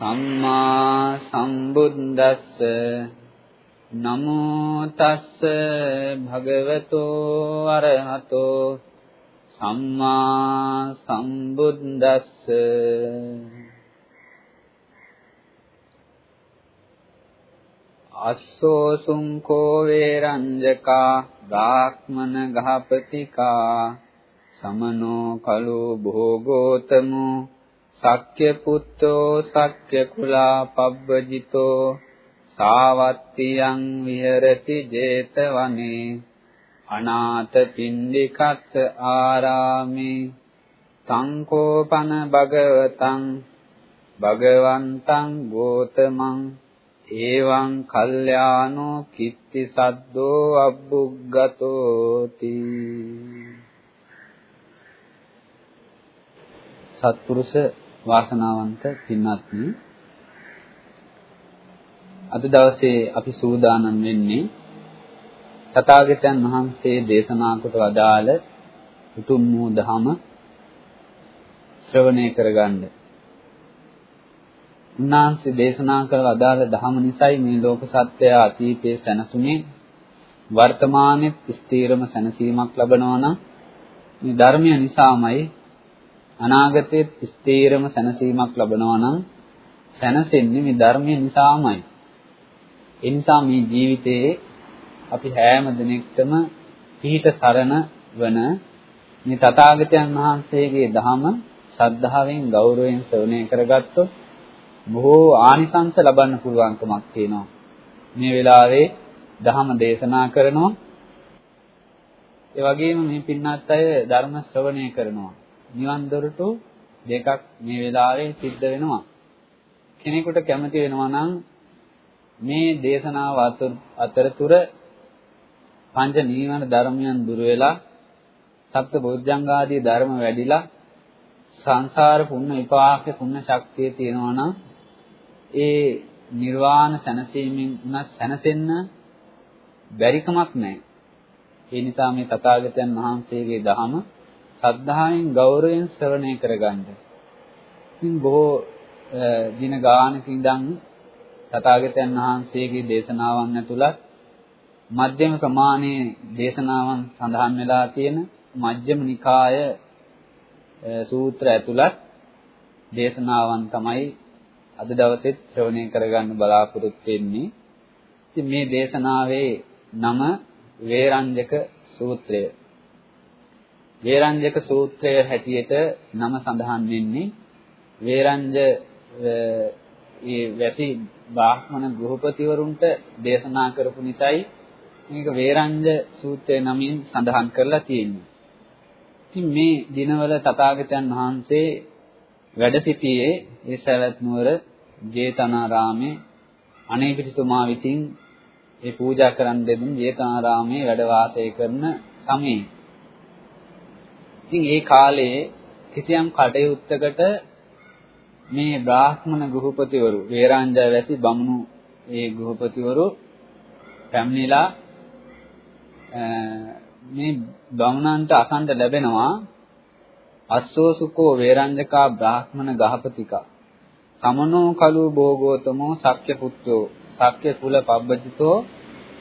සම්මා සම්බුද්දස්ස නමෝ තස්ස භගවතෝ අරහතෝ සම්මා සම්බුද්දස්ස අස්සෝසුං කෝ වේරංජකා බ්‍රාහ්මන ගහපතිකා සමනෝ කලෝ භෝගෝතමෝ සක්්‍ය පුත්තෝ සක්්‍ය කුලා පබ්බජිතෝ සාවත්තියං විහෙරති 제තවනේ. අනාථ පින්ඩිකස්ස ආරාමේ. සංකෝපන භගවතං භගවන්තං ගෝතමං. එවං කල්යාණෝ කිත්ති සද්දෝ අබ්බුග්ගතෝති. සත්පුරුෂ වාසනාවන්ත පින්වත්නි අද දවසේ අපි සූදානම් වෙන්නේ තථාගතයන් වහන්සේ දේශනා කොට වදාළ උතුම් වූ ධම ශ්‍රවණය කරගන්න. උන්වහන්සේ දේශනා කළ වදාළ ධම නිසයි මේ ලෝක සත්‍යය අතීතයේ සැනසුනේ වර්තමානයේ ස්ථීරම සැනසීමක් ලබනවා නම් මේ ධර්මය නිසාමයි අනාගතයේ ස්ථීරම සැනසීමක් ලබනවා නම් සැනසෙන්නේ මේ ධර්මය නිසාමයි. ඒ නිසා මේ ජීවිතයේ අපි හැම දිනෙකටම පිහිට සරණ වන මේ තථාගතයන් වහන්සේගේ ධහම ශ්‍රද්ධාවෙන් ගෞරවයෙන් ශ්‍රවණය කරගත්තොත් බොහෝ ආනිසංස ලබන්න පුළුවන්කමක් තියෙනවා. මේ වෙලාවේ ධහම දේශනා කරනවා. ඒ වගේම මේ පින්නත් අය ධර්ම ශ්‍රවණය කරනවා. නිවන් දොරටු දෙකක් මේ වෙලාවේ සිද්ධ වෙනවා. කෙනෙකුට කැමති වෙනවා නම් මේ දේශනාව අතරතුර පංච නීවරණ ධර්මයන් දුර වෙලා සප්ත බොද්ධංගාදී ධර්ම වැඩිලා සංසාර පුණ්‍ය විපාක පුණ්‍ය ශක්තිය තියෙනවා නම් ඒ නිර්වාණ සැනසීමෙන් උනත් සැනසෙන්න බැරිකමක් නැහැ. ඒ නිසා මේ තථාගතයන් වහන්සේගේ දහම සද්ධායෙන් ගෞරවයෙන් ශ්‍රවණය කරගන්න. ඉතින් බොහෝ දින ගානක ඉඳන් තථාගතයන් වහන්සේගේ දේශනාවන් ඇතුළත් මධ්‍යම ප්‍රමාණයේ දේශනාවන් සඳහන් වෙලා තියෙන මජ්ක්‍ධිම නිකාය සූත්‍ර ඇතුළත් දේශනාවන් තමයි අද දවසෙත් ශ්‍රවණය කරගන්න බලාපොරොත්තු වෙන්නේ. ඉතින් මේ දේශනාවේ නම වේරංජක සූත්‍රය. වේරංජක සූත්‍රය හැටියට නම සඳහන් වෙන්නේ වේරංජ ඒ වැසි බ්‍රාහ්මණ ගෘහපතිවරුන්ට දේශනා කරපු නිසායි මේක වේරංජ සූත්‍රය නමින් සඳහන් කරලා තියෙන්නේ. ඉතින් මේ දිනවල තථාගතයන් වහන්සේ වැඩ සිටියේ ඒ සවැත් නුවර ජේතනාරාමේ අනේපිටිතුමා විසින් ඒ පූජා කරන් දෙදුන් ජේතනාරාමේ වැඩ වාසය කරන සමයේ ඉතින් ඒ කාලේ කිසියම් කටයුත්තකට මේ බ්‍රාහ්මණ ගෘහපතිවරු වේරාංජය වැසි බමුණු ඒ ගෘහපතිවරු පැමිණිලා මේ බමුණන්ට අසන්න ලැබෙනවා අස්සෝසුකෝ වේරංජකා බ්‍රාහ්මණ ගහපතිකා. සමනෝ කලු භෝගෝතමෝ සක්්‍ය පුත්‍රෝ සක්්‍ය කුල පබ්බජිතෝ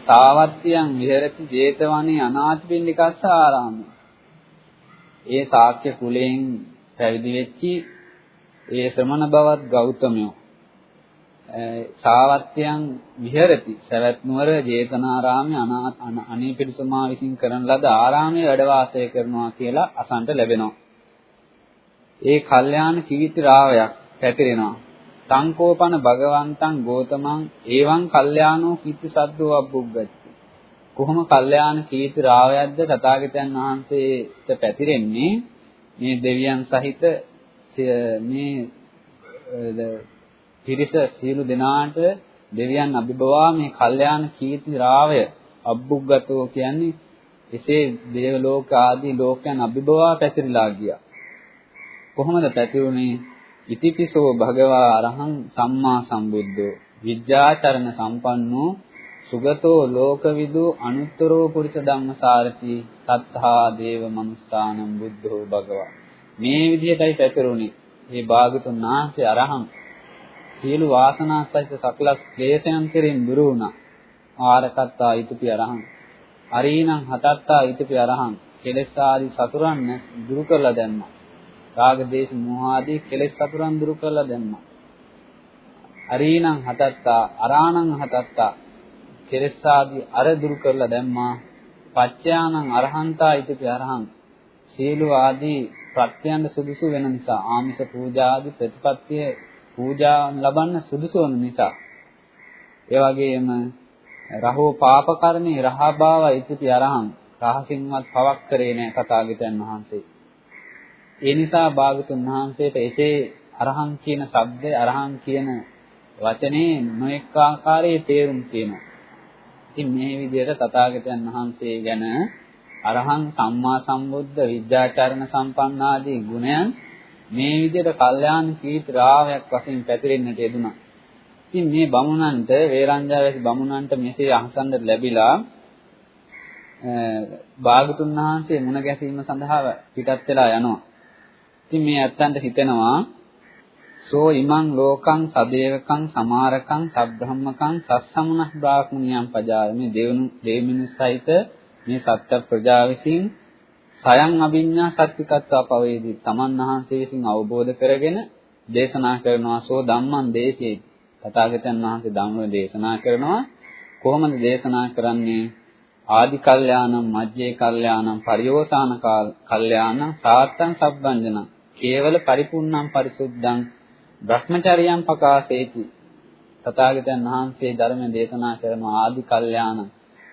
සාවත්තියන් විහෙරති 제තවනේ අනාථපිණ්ඩිකස්ස ආරාමේ. ඒ ශාක්‍ය කුලයෙන් පැවිදි වෙච්චි ඒ ශ්‍රමණ බවත් ගෞතමයෝ සාවත්‍යයන් විහෙරති සවැත් නුවර ජේතනාරාමයේ අනේ පිරිසමා විසින් කරන ලද ආරාමයේ වැඩ වාසය කරනවා කියලා අසන්ට ලැබෙනවා. ඒ කල්යාණ කීර්ති රාවයක් පැතිරෙනවා. තංකෝපන භගවන්තං ගෝතමං එවං කල්යාණෝ කීර්ති සද්දෝ අබ්බුග්ගච්චි. කොහොම කල්යාණ කීර්ති රාවයක්ද තථාගතයන් වහන්සේට පැතිරෙන්නේ මේ දෙවියන් සහිත මේ පිරිස සියලු දෙනාට දෙවියන් අභිභවා මේ කල්යාණ කීර්ති රාවය අබ්බුග්ගතෝ කියන්නේ එසේ දේව ලෝක ආදී ලෝකයන් අභිභවා පැතිරලා ගියා. කොහොමද පැතිරුණේ? ඉතිපිසෝ භගවා අරහං සම්මා සම්බුද්ධෝ විද්‍යාචරණ සම්පන්නෝ සුගතෝ ලෝකවිදු අනුත්තරෝ පුරිස ධම්මසාරති සත්තා දේව මනුස්සානම් බුද්ධෝ භගවා. මේ විදිහටයි පැතිරුණේ. මේ භාගතුන් වහන්සේ අරහං සියලු වාසනා සහිත සකල ක්ලේශයන් කෙරෙන් දුරු වුණා. ආරකත්තා ඊතුපි අරහං. අරීණං හතත්තා ඊතුපි අරහං. කෙලෙස් ආදී සතුරන් දුරු කරලා දැම්මා. රාග දේශ මොහ ආදී කෙලෙස් සතුරන් දුරු කරලා දැම්මා. අරීණං හතත්තා අරාණං හතත්තා කෙලෙස් ආදී අර දුරු කරලා දැම්මා. පච්චයානං අරහන්තා ඊටපි අරහං සීල ආදී ප්‍රත්‍යයන් සුදුසු වෙන නිසා ආමිෂ පූජා ආදී ප්‍රතිපත්තිය පූජා ලබන්න සුදුසු වන නිසා ඒ වගේම රහෝ පාපකරණේ රහභාව ඉතිපි අරහං රහසින්වත් පවක් කරේ නැහැ කථාගතයන් වහන්සේ ඒ නිසා භාගතුන් වහන්සේට එසේ අරහං කියන શબ્දය අරහං කියන වචනේ නොඑක ආකාරයේ තේරුම් තියෙනවා. ඉතින් මේ විදිහට තථාගතයන් වහන්සේ ගැන අරහං සම්මා සම්බුද්ධ විද්‍යාචරණ සම්පන්න ආදී ගුණයන් මේ විදිහට කල්යාණ කීර්ති රාවයක් වශයෙන් පැතිරෙන්නට යෙදුණා. ඉතින් මේ බමුණන්ට වේරංජාවැසි බමුණන්ට මෙසේ අහසන්න ලැබිලා භාගතුන් වහන්සේ මුණ ගැසීම සඳහා පිටත් වෙලා යනවා. ඉතින් මේ ඇත්තන්ට හිතෙනවා සෝ ඉමං ලෝකං සදේවකං සමාරකං සබ්‍රහ්මකං සස්සමුණක් බ්‍රාහ්මණියම් පජාරමි දෙවනු දෙමිනිස්සයිත මේ සත්‍ය ප්‍රජා විසින් සයන් අභිඤ්ඤා සත්‍තිකත්වා පවේදී තමන් වහන්සේ විසින් අවබෝධ කරගෙන දේශනා කරනවා සෝ ධම්මං දේශේ. තථාගතයන් වහන්සේ ධම්ම දේශනා කරනවා. කොහොමද දේශනා කරන්නේ? ආදි කල්යාණම් මජ්ජේ කල්යාණම් පරියෝසాన කල්යාණම් සාත්තං සබ්බංජනං. කේවල පරිපූර්ණම් පරිසුද්ධං භ්‍රමචර්යයන් පකාශේති තථාගතයන් වහන්සේ ධර්ම දේශනා කරන ආදි කල්යාණ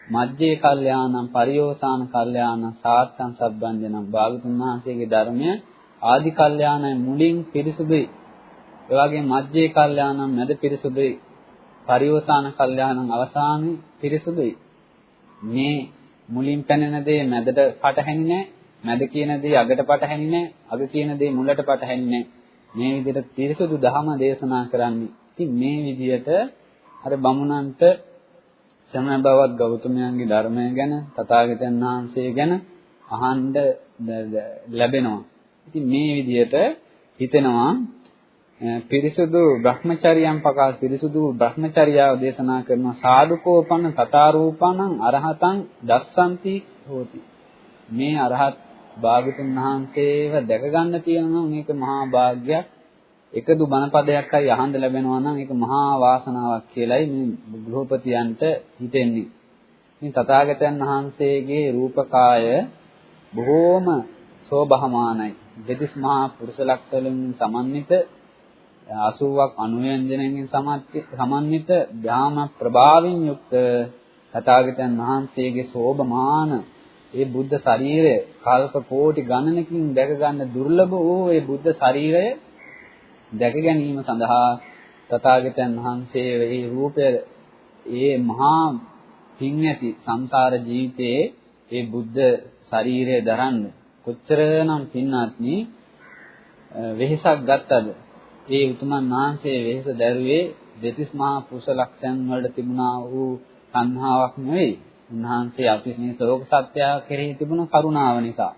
මජ්ජේ කල්යාණම් පරියෝසాన කල්යාණ සාත්තං සබ්බංජනං භාගතුන් වහන්සේගේ ධර්මය ආදි කල්යාණයි මුලින් පිරිසුදුයි ඒ වගේම මජ්ජේ කල්යාණම් මැද පිරිසුදුයි පරියෝසాన කල්යාණම් අවසානයේ පිරිසුදුයි මේ මුලින් පැනෙන දේ මැදට පටහැනි නැහැ මැද කියන දේ අගට පටහැනි නැහැ. අග කියන දේ මුලට පටහැනි නැහැ. මේ විදිහට පිරිසුදු ධහම දේශනා කරන්නේ. ඉතින් මේ විදිහට අර බමුණන්ට සමන බවත් ගෞතමයන්ගේ ධර්මය ගැන තථාගතයන් වහන්සේ ගැන අහන්න ලැබෙනවා. ඉතින් මේ විදිහට හිතෙනවා පිරිසුදු Brahmacharyan පකාශ පිරිසුදු Brahmacharyaව දේශනා කරන සාදුකෝපන තථාරූපණං අරහතං දස්සන්ති හෝති. මේ අරහත් භාගතුන් වහන්සේව දැක ගන්න තියෙනවා මේක මහා භාග්යක්. එකදු බණපදයක් හරි අහන්න ලැබෙනවා නම් ඒක මහා වාසනාවක් කියලයි මේ ගෘහපතියන්ට හිතෙන්නේ. මේ තථාගතයන් වහන්සේගේ රූපකාය බොහෝම සෝභහමානයි. දෙතිස් මහා පුරුෂ ලක්ෂණයෙන් සමන්විත 80ක් අනුයන්ජනයෙන් සමන්විත ධාම ප්‍රභාවයෙන් යුක්ත තථාගතයන් වහන්සේගේ සෝභමාන ඒ බුද්ධ ශරීරය කල්ප කෝටි ගණනකින් දැක ගන්න දුර්ලභ වූ ඒ බුද්ධ ශරීරය දැක ගැනීම සඳහා තථාගතයන් වහන්සේ මේ රූපය ඒ මහා පින් ඇති සංසාර ජීවිතයේ ඒ බුද්ධ ශරීරය දරන්න කොච්චරනම් පින්වත්නි වෙහෙසක් ගත්තද? ඒ උතුමන් වහන්සේ වෙහෙස දැරුවේ දෙතිස් මහා පුරුෂ ලක්ෂණ වලට තිබුණා වූ සංහාවක් නෙවෙයි. උන්වහන්සේ අපි මේ ශෝක සත්‍ය කෙරෙහි තිබුණු කරුණාව නිසා.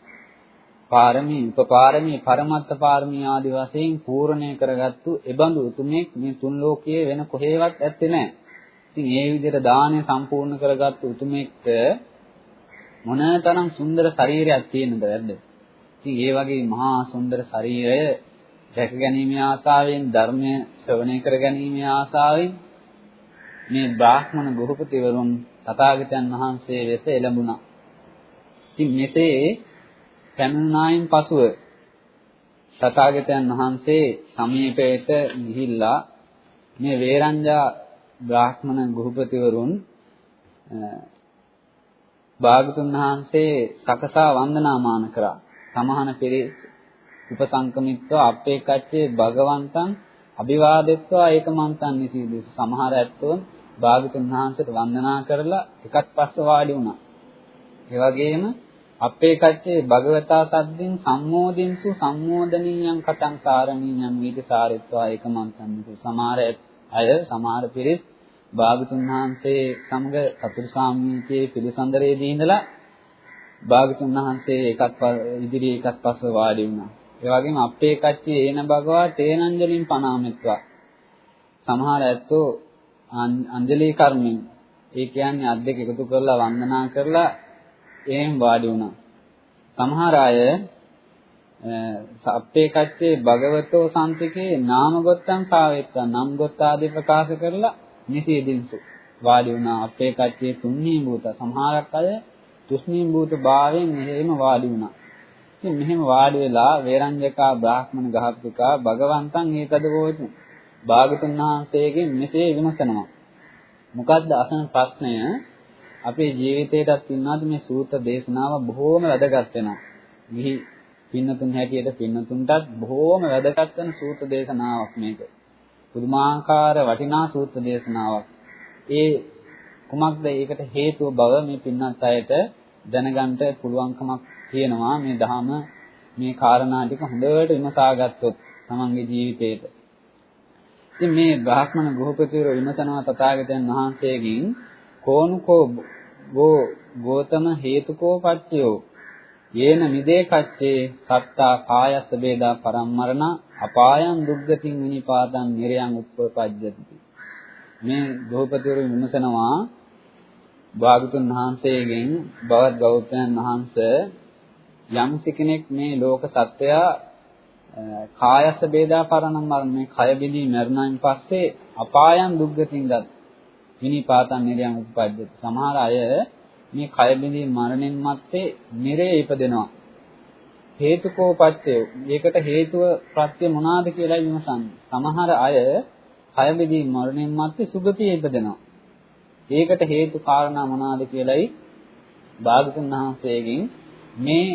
පාරමී, උපපාරමී, පරමත්ත පාරමී ආදී වශයෙන් පූර්ණේ කරගත්තු එබඳු උතුමෙක් මේ තුන් ලෝකයේ වෙන කොහෙවත් ඇත්තේ නැහැ. ඉතින් ඒ විදිහට දානය සම්පූර්ණ කරගත්තු උතුමෙක්ට මොනතරම් සුන්දර ශරීරයක් තියෙනද වැද්ද? ඉතින් ඒ වගේ මහා සුන්දර ශරීරය දැක ගැනීමේ ආසාවෙන් ධර්මය ශ්‍රවණය කර ගැනීමේ ආසාවෙන් මේ බ්‍රාහ්මණ ගෘහපතිවරුන් තථාගතයන් වහන්සේ වෙත එළඹුණා. ඉතින් මෙසේ පැමිණායින් පසුව තථාගතයන් වහන්සේ සමීපයට ගිහිල්ලා මේ වේරංජා බ්‍රාහ්මණ ගෘහපතිවරුන් භාගතුන් වහන්සේ සකසා වන්දනාමාන කරා. සමහන පිරිස උපසංකමිත්වා අපේකච්චේ භගවන්තං අභිවාදෙත්වා ඒකමන්තං නිසීදෙස සමහර ඇත්තෝ භාගතුන් වහන්සේට වන්දනා කරලා එකත් පස්ස වාඩි වුණා. ඒ වගේම අපේකච්චේ භගවතා සද්දින් සම්මෝදින්සු සම්මෝදනීයං කතං සාරණීයං වීති සාරිත්වා ඒකමන්තං නිසී සමහර අය සමහර පිරිස් භාගතුන් වහන්සේ සමග සතුරු සාමීචයේ පිළිසඳරේදී ඉඳලා භාගතුන් වහන්සේ එකත් ඉදිරියේ එකත් පස්ව වාඩි වුණා. ඒ වගේම අපේ කච්චි ඒන භගවා තේනංජලින් පනාමෙත්වා. සමහර ඇත්තෝ අංජලි කර්මෙන් ඒ කියන්නේ අත් දෙක එකතු කරලා වන්දනා කරලා එහෙම වාඩි වුණා. සමහර අය අපේ කච්චේ භගවතෝ සම්තිකේ නාම ගොත්තං සාවෙත්තා නම් ගොත්ත ආදී ප්‍රකාශ කරලා නිසීදින්සු වාඩි වුණා. අපේ කච්චේ තුන්හි භූත සමහරක් අය තුස්නී භූත භාවයෙන් එහෙම වාඩි වුණා. ඉතින් මෙහෙම වාඩි වෙලා වේරංජකා බ්‍රාහ්මණ ගහප්පිකා භගවන්තං ඒතද වෝති. භාගතුන් වහන්සේගෙන් මෙසේ විමසනවා. මොකද්ද අසන ප්‍රශ්නය? අපේ ජීවිතේටත් ඉන්නවාද මේ සූත්‍ර දේශනාව බොහෝම වැදගත් වෙනවා. මිහි පින්නතුන් හැටියට පින්නතුන්ටත් බොහෝම වැදගත් වෙන සූත්‍ර දේශනාවක් මේක. පුදුමාකාර වටිනා සූත්‍ර දේශනාවක්. ඒ කුමක්ද ඒකට හේතුව බව මේ පින්නත් අයට දැනගන්න පුළුවන්කමක් තියෙනවා මේ ධහම මේ කාරණා ටික හොඳට විමසා ගත්තොත් තමන්ගේ ජීවිතේට. ඉතින් මේ බ්‍රාහ්මණ ගෘහපතිවරු විමසනවා තථාගතයන් වහන්සේගෙන් කෝනුකෝ ගෝ ගෝතම හේතුකෝ පච්චයෝ යේන මිදේ කච්චේ සත්තා කායස්ස වේදා පරම්මරණ අපායන් දුග්ගතින් විනිපාතං නිරයන් උප්පපජ්ජති මේ ගෘහපතිවරු විමසනවා භාගතුන් වහන්සේගෙන් බවත් ගෞතමයන් වහන්සේ යම් කෙනෙක් මේ ලෝක සත්වයා කායස්ස බේදා පරණම් මරණ කය බිඳී මරණයින් පස්සේ අපායන් දුග්ගතින් ගත් විනිපාතන් නිරයන් උපපද්දති සමහර අය මේ කය බිඳී මරණයෙන් මත්තේ නිරේ ඉපදෙනවා. හේතුකෝ පච්චය ඒකට හේතුව ප්‍රත්‍ය මොනවාද කියලා විමසන්නේ. සමහර අය කය බිඳී මරණයෙන් මත්තේ සුගතිය ඉපදෙනවා. ඒකට හේතු කාරණා මොනවාද කියලයි භාගතුන් වහන්සේගෙන් මේ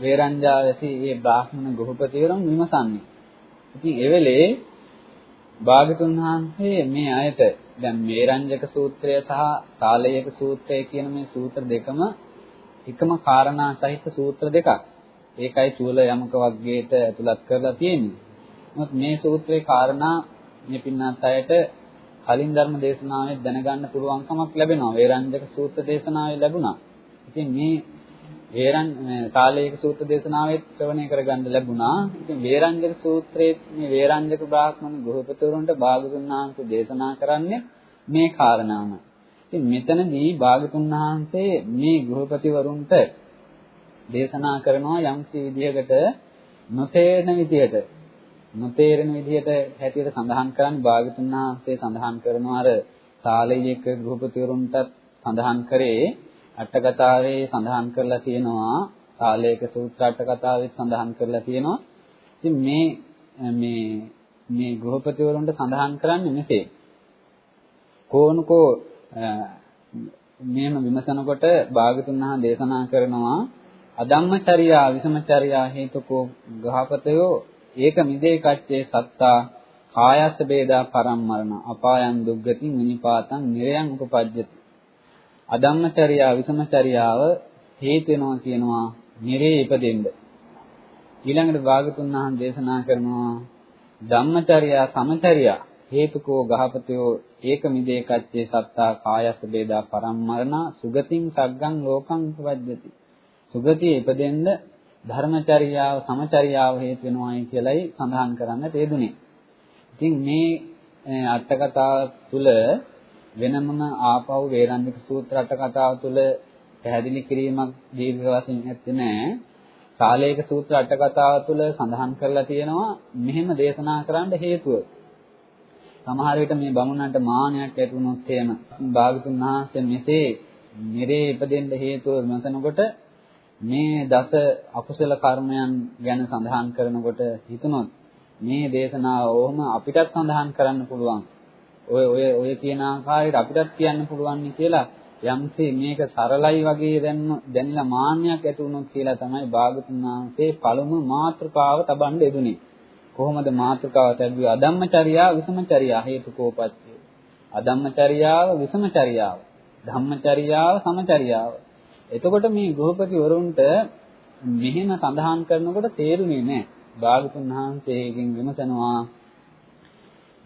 වේරංජාවැසි මේ බ්‍රාහ්මණ ගෘහපතිවරුන් විමසන්නේ. ඉතින් ඒ වෙලේ භාගතුන් වහන්සේ මේ අයට දැන් මේරංජක සූත්‍රය සහ සාලයක සූත්‍රය කියන මේ සූත්‍ර දෙකම එකම කාරණා සහිත සූත්‍ර දෙකක්. ඒකයි චූල යමක වර්ගයට ඇතුළත් කරලා තියෙන්නේ. නමුත් මේ සූත්‍රේ කාරණා මේ පින්නත් අයට කලින් ධර්ම දේශනාවේ දැනගන්න පුළුවන්කමක් ලැබෙනවා. වේරංජක සූත්‍ර දේශනාවේ ලැබුණා. ඉතින් මේ වේරං කාලයක සූත්‍ර දේශනාවෙත් ශ්‍රවණය කරගන්න ලැබුණා. ඉතින් වේරංජක සූත්‍රයේ මේ වේරංජක බ්‍රාහ්මණ ගෘහපතිවරුන්ට භාගතුන් වහන්සේ දේශනා කරන්නේ මේ කාරණාම. ඉතින් මෙතනදී භාගතුන් වහන්සේ මේ ගෘහපතිවරුන්ට දේශනා කරනවා යම්සි විදිහකට නොතේරෙන විදිහට නොතේරෙන විදිහට හැටියට සඳහන් කරන්නේ භාගතුන් වහන්සේ සඳහන් කරනවා අර සාලයක ගෘහපතිවරුන්ට සඳහන් කරේ අටකතාවේ සඳහන් කරලා තියෙනවා සාලේක සූත්‍ර අටකතාවේ සඳහන් කරලා තියෙනවා. ඉතින් මේ මේ මේ ගෘහපතිවරුන්ට සඳහන් කරන්නේ මෙසේ. කෝනකෝ මෙහෙම විමසනකොට භාගතුන් වහන්සේ දේශනා කරනවා අධම්මචර්යා විසමචර්යා හේතුකෝ ගහපතයෝ ඒක මිදේ කච්චේ සත්තා කායස්ස බේදා පරම්මරණ අපායන් දුග්ගතින් විනිපාතං නිරයන් උපපජ්ජති අධම්මචර්යාව විසමචර්යාව හේතු වෙනවා කියනවා නිරේ ඉපදෙන්න. ඊළඟට භාගතුන් වහන්සේ දේශනා කරනවා ධම්මචර්යා සමචර්යා හේතුකෝ ගහපතයෝ ඒක මිදේ කච්චේ සත්තා කායස බේදා පරම්මරණ සුගතින් සග්ගං ලෝකං උපවද්දති. සුගතිය ඉපදෙන්න ධර්මචර්යාව සමචර්යාව හේතු වෙනවායි කියලයි සඳහන් කරන්න තේදුනේ. ඉතින් මේ අටකතාව තුළ වෙනමම ආපහු වේරන්දික සූත්‍ර අට කතාව තුළ පැහැදිලි කිරීමක් දීර්ඝ වශයෙන් ඇත්තේ නැහැ. සාලේක සූත්‍ර අට කතාව තුළ සඳහන් කරලා තියෙනවා මෙහෙම දේශනා කරන්න හේතුව. සමහර විට මේ බමුණන්ට මානයක් ඇති වුණොත් එහෙම භාගතුන් වහන්සේ මෙසේ නිරේ ඉපදෙන්න හේතුව විමසනකොට මේ දස අකුසල කර්මයන් ගැන සඳහන් කරනකොට හිතුනොත් මේ දේශනාව ඕම අපිටත් සඳහන් කරන්න පුළුවන්. ඔය ඔය ඔය කියන ආකාරයට අපිටත් කියන්න පුළුවන් කියලා යම්සේ මේක සරලයි වගේ දැනලා මාන්නයක් ඇති වුණොත් කියලා තමයි භාගතුන් වහන්සේ පළමු මාතෘකාව තබන්න යෙදුනේ. කොහොමද මාතෘකාව තැබුවේ? අධම්මචර්යා විසමචර්යා හේතුකෝපත්‍ය. අධම්මචර්යාව විසමචර්යාව. ධම්මචර්යාව සමචර්යාව. එතකොට මේ ගෘහපති වරුන්ට මෙහෙම සඳහන් කරනකොට තේරුනේ නැහැ. භාගතුන් වහන්සේගෙන් විමසනවා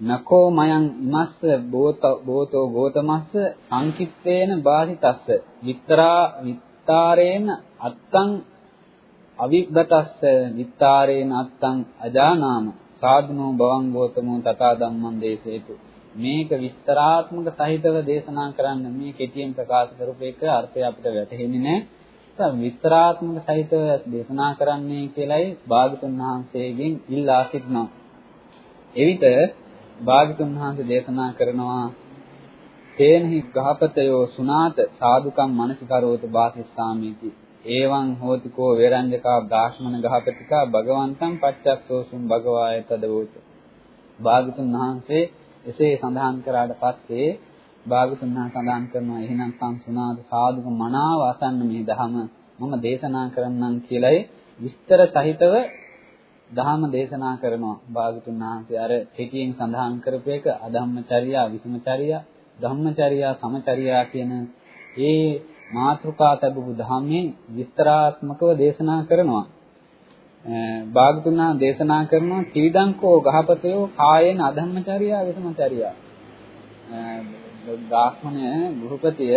නකෝ මයං ඉමස්ස බෝතෝ ගෝතමස්ස සංකිට්ඨේන බාහිතස්ස විත්‍රා විත්තාරේන අත්තං අවිබ්බතස්ස විත්තාරේන අත්තං අජානාම සාධනෝ බවං ගෝතමෝ තථා ධම්මං දේශේතු මේක විස්තරාත්මක සහිතව දේශනා කරන්න මේ කෙටියෙන් ප්‍රකාශ කරපු එක අර්ථය අපිට වැටහෙන්නේ නැහැ. විස්තරාත්මක සහිතව දේශනා කරන්නේ කියලයි භාගතුන් වහන්සේගෙන් ඉල්ලා සිටිනවා. එවිට භාගතුන් වහන්සේ දේශනා කරනවා තේනහි ගහපතයෝ සුනාත සාදුකම් මනසිකරෝත වාසිස්සාමීති ඒවං හෝතිකෝ වේරංජකා බ්‍රාහ්මණ ගහපතිකා භගවන්තං පච්චස්සෝසුම් භගවාය තදවෝච. භාගතුන් වහන්සේ එසේ සඳහන් කරාට පස්සේ භාගතුන් වහන්සේ සඳහන් කරනවා එහෙනම් සංසුනාද සාදුක මනාව අසන්න මේ ධහම මම දේශනා කරන්නම් කියලයි විස්තර සහිතව ධහම දේශනා කරනවා. භාගතුන් වහන්සේ අර කෙටියෙන් සඳහන් කරපු එක අධම්මචර්යා විසමචර්යා ධම්මචර්යා සමචර්යා කියන ඒ මාතෘකා තබපු ධම්මේ විස්තරාත්මකව දේශනා කරනවා. භාගතුන් වහන්සේ දේශනා කරනවා ත්‍රිවිධංකෝ ගහපතයෝ කායේන අධම්මචර්යා විසමචර්යා. බ්‍රාහ්මණය ගෘහපතිය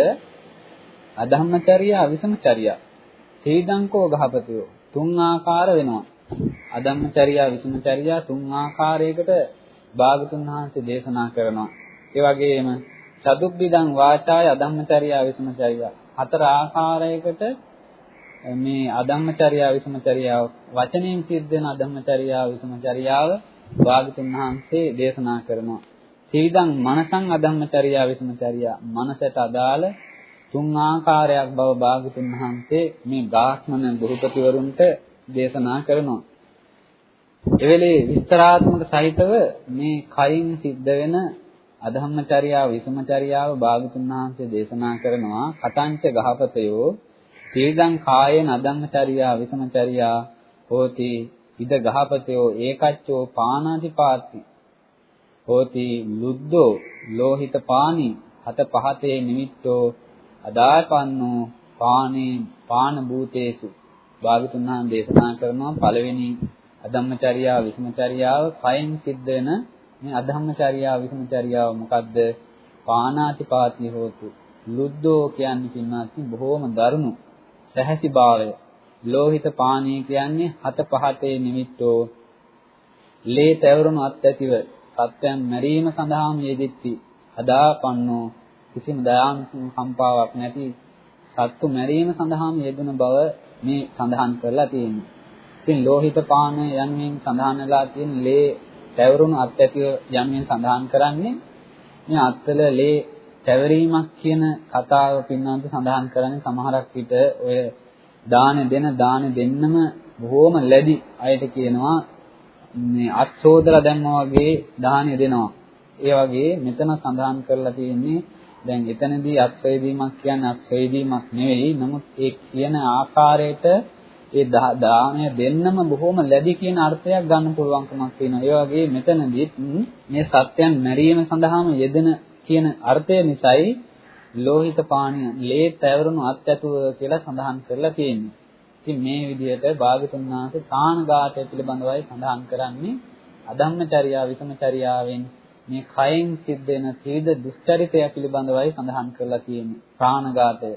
අධම්මචර්යා විසමචර්යා. ත්‍රිවිධංකෝ ගහපතයෝ තුන් ආකාර වෙනවා. අධම්මචර්යා විසමචර්යා තුන් ආකාරයකට භාගතුන් වහන්සේ දේශනා කරනවා. ඒ වගේම චතුබ්බිදං වාචාය අධම්මචර්යා විසමචර්යා හතර ආකාරයකට මේ අධම්මචර්යා විසමචර්යාව වචනයෙන් සිද්ධ වෙන අධම්මචර්යා විසමචර්යාව භාගතුන් වහන්සේ දේශනා කරනවා. සීදං මනසං අධම්මචර්යා විසමචර්යා මනසට අදාළ තුන් ආකාරයක් බව භාගතුන් වහන්සේ මේ බ්‍රාහ්මණ බුරුපතිවරුන්ට දේශනා කරනවා. එවෙලේ විස්තරාත්මක සහිතව මේ කයින් සිද්ධ වෙන අධම්මචර්යාව විසමචර්යාව භාගතුන් වහන්සේ දේශනා කරනවා. කතංච ගහපතයෝ තීදං කායේන අධම්මචර්යා විසමචර්යා හෝති ඉද ගහපතයෝ ඒකච්චෝ පානාතිපාති. හෝති ලුද්දෝ ලෝහිත පානි හත පහතේ නිමිත්තෝ අදායපන්නෝ පානේ පාන භූතේසු. භාගතුන් වහන්සේ දේශනා කරනවා පළවෙනි අධම්මචර්යාව විසමචර්යාව කයෙන් සිද්ධ වෙන මේ අධම්මචර්යාව විසමචර්යාව මොකද්ද? පානාතිපාති හෝතු. ලුද්දෝ කියන්නේ පින්වත්නි බොහෝම දරුණු සැහැසි භාවය. ලෝහිත පානීය කියන්නේ හත පහතේ නිමිත්තෝ ලේ තැවරුණු අත් ඇතිව සත්‍යයන් මැරීම සඳහාම යෙදිත්ති අදාපන්නෝ කිසිම දයාන් කම්පාවක් නැති සත්තු මැරීම සඳහාම යෙදුන බව මේ සඳහන් කරලා තියෙන්නේ. ඉතින් ලෝහිත පාන යන්මින් සඳහන් වෙලා තියෙන ලේ තැවරුණු අත් ඇතිව යන්මින් සඳහන් කරන්නේ මේ අත්වල ලේ තැවරීමක් කියන කතාව පින්නන්ත සඳහන් කරන්නේ සමහරක් විට ඔය දාන දෙන දාන දෙන්නම බොහොම ලැබි අයට කියනවා මේ අත් සෝදලා දැම්මා වගේ දාහනය දෙනවා. ඒ වගේ මෙතන සඳහන් කරලා තියෙන්නේ දැන් එතනදී අත්සොයදීමක් කියන්නේ අත්සොයදීමක් නෙවෙයි. නමුත් ඒ කියන ආකාරයට ඒ දාණය දෙන්නම බොහොම ලැබි කියන අර්ථයක් ගන්න පුළුවන්කමක් තියෙනවා. ඒ වගේ මෙතනදී මේ සත්‍යයන් මැරීම සඳහාම යෙදෙන කියන අර්ථය නිසායි ලෝහිත පාණිය ලේ තැවරුණු අත්‍යතුව කියලා සඳහන් කරලා තියෙන්නේ. ඉතින් මේ විදිහට භාගතුන් වහන්සේ තානඝාතය පිළිබඳවයි සඳහන් කරන්නේ අධම්මචර්යා විසමචර්යාවෙන් මේ කයෙන් සිද්ධ වෙන ත්‍රිවිධ දුස්චරිතය පිළිබඳවයි සඳහන් කරලා තියෙන්නේ. ප්‍රාණඝාතය.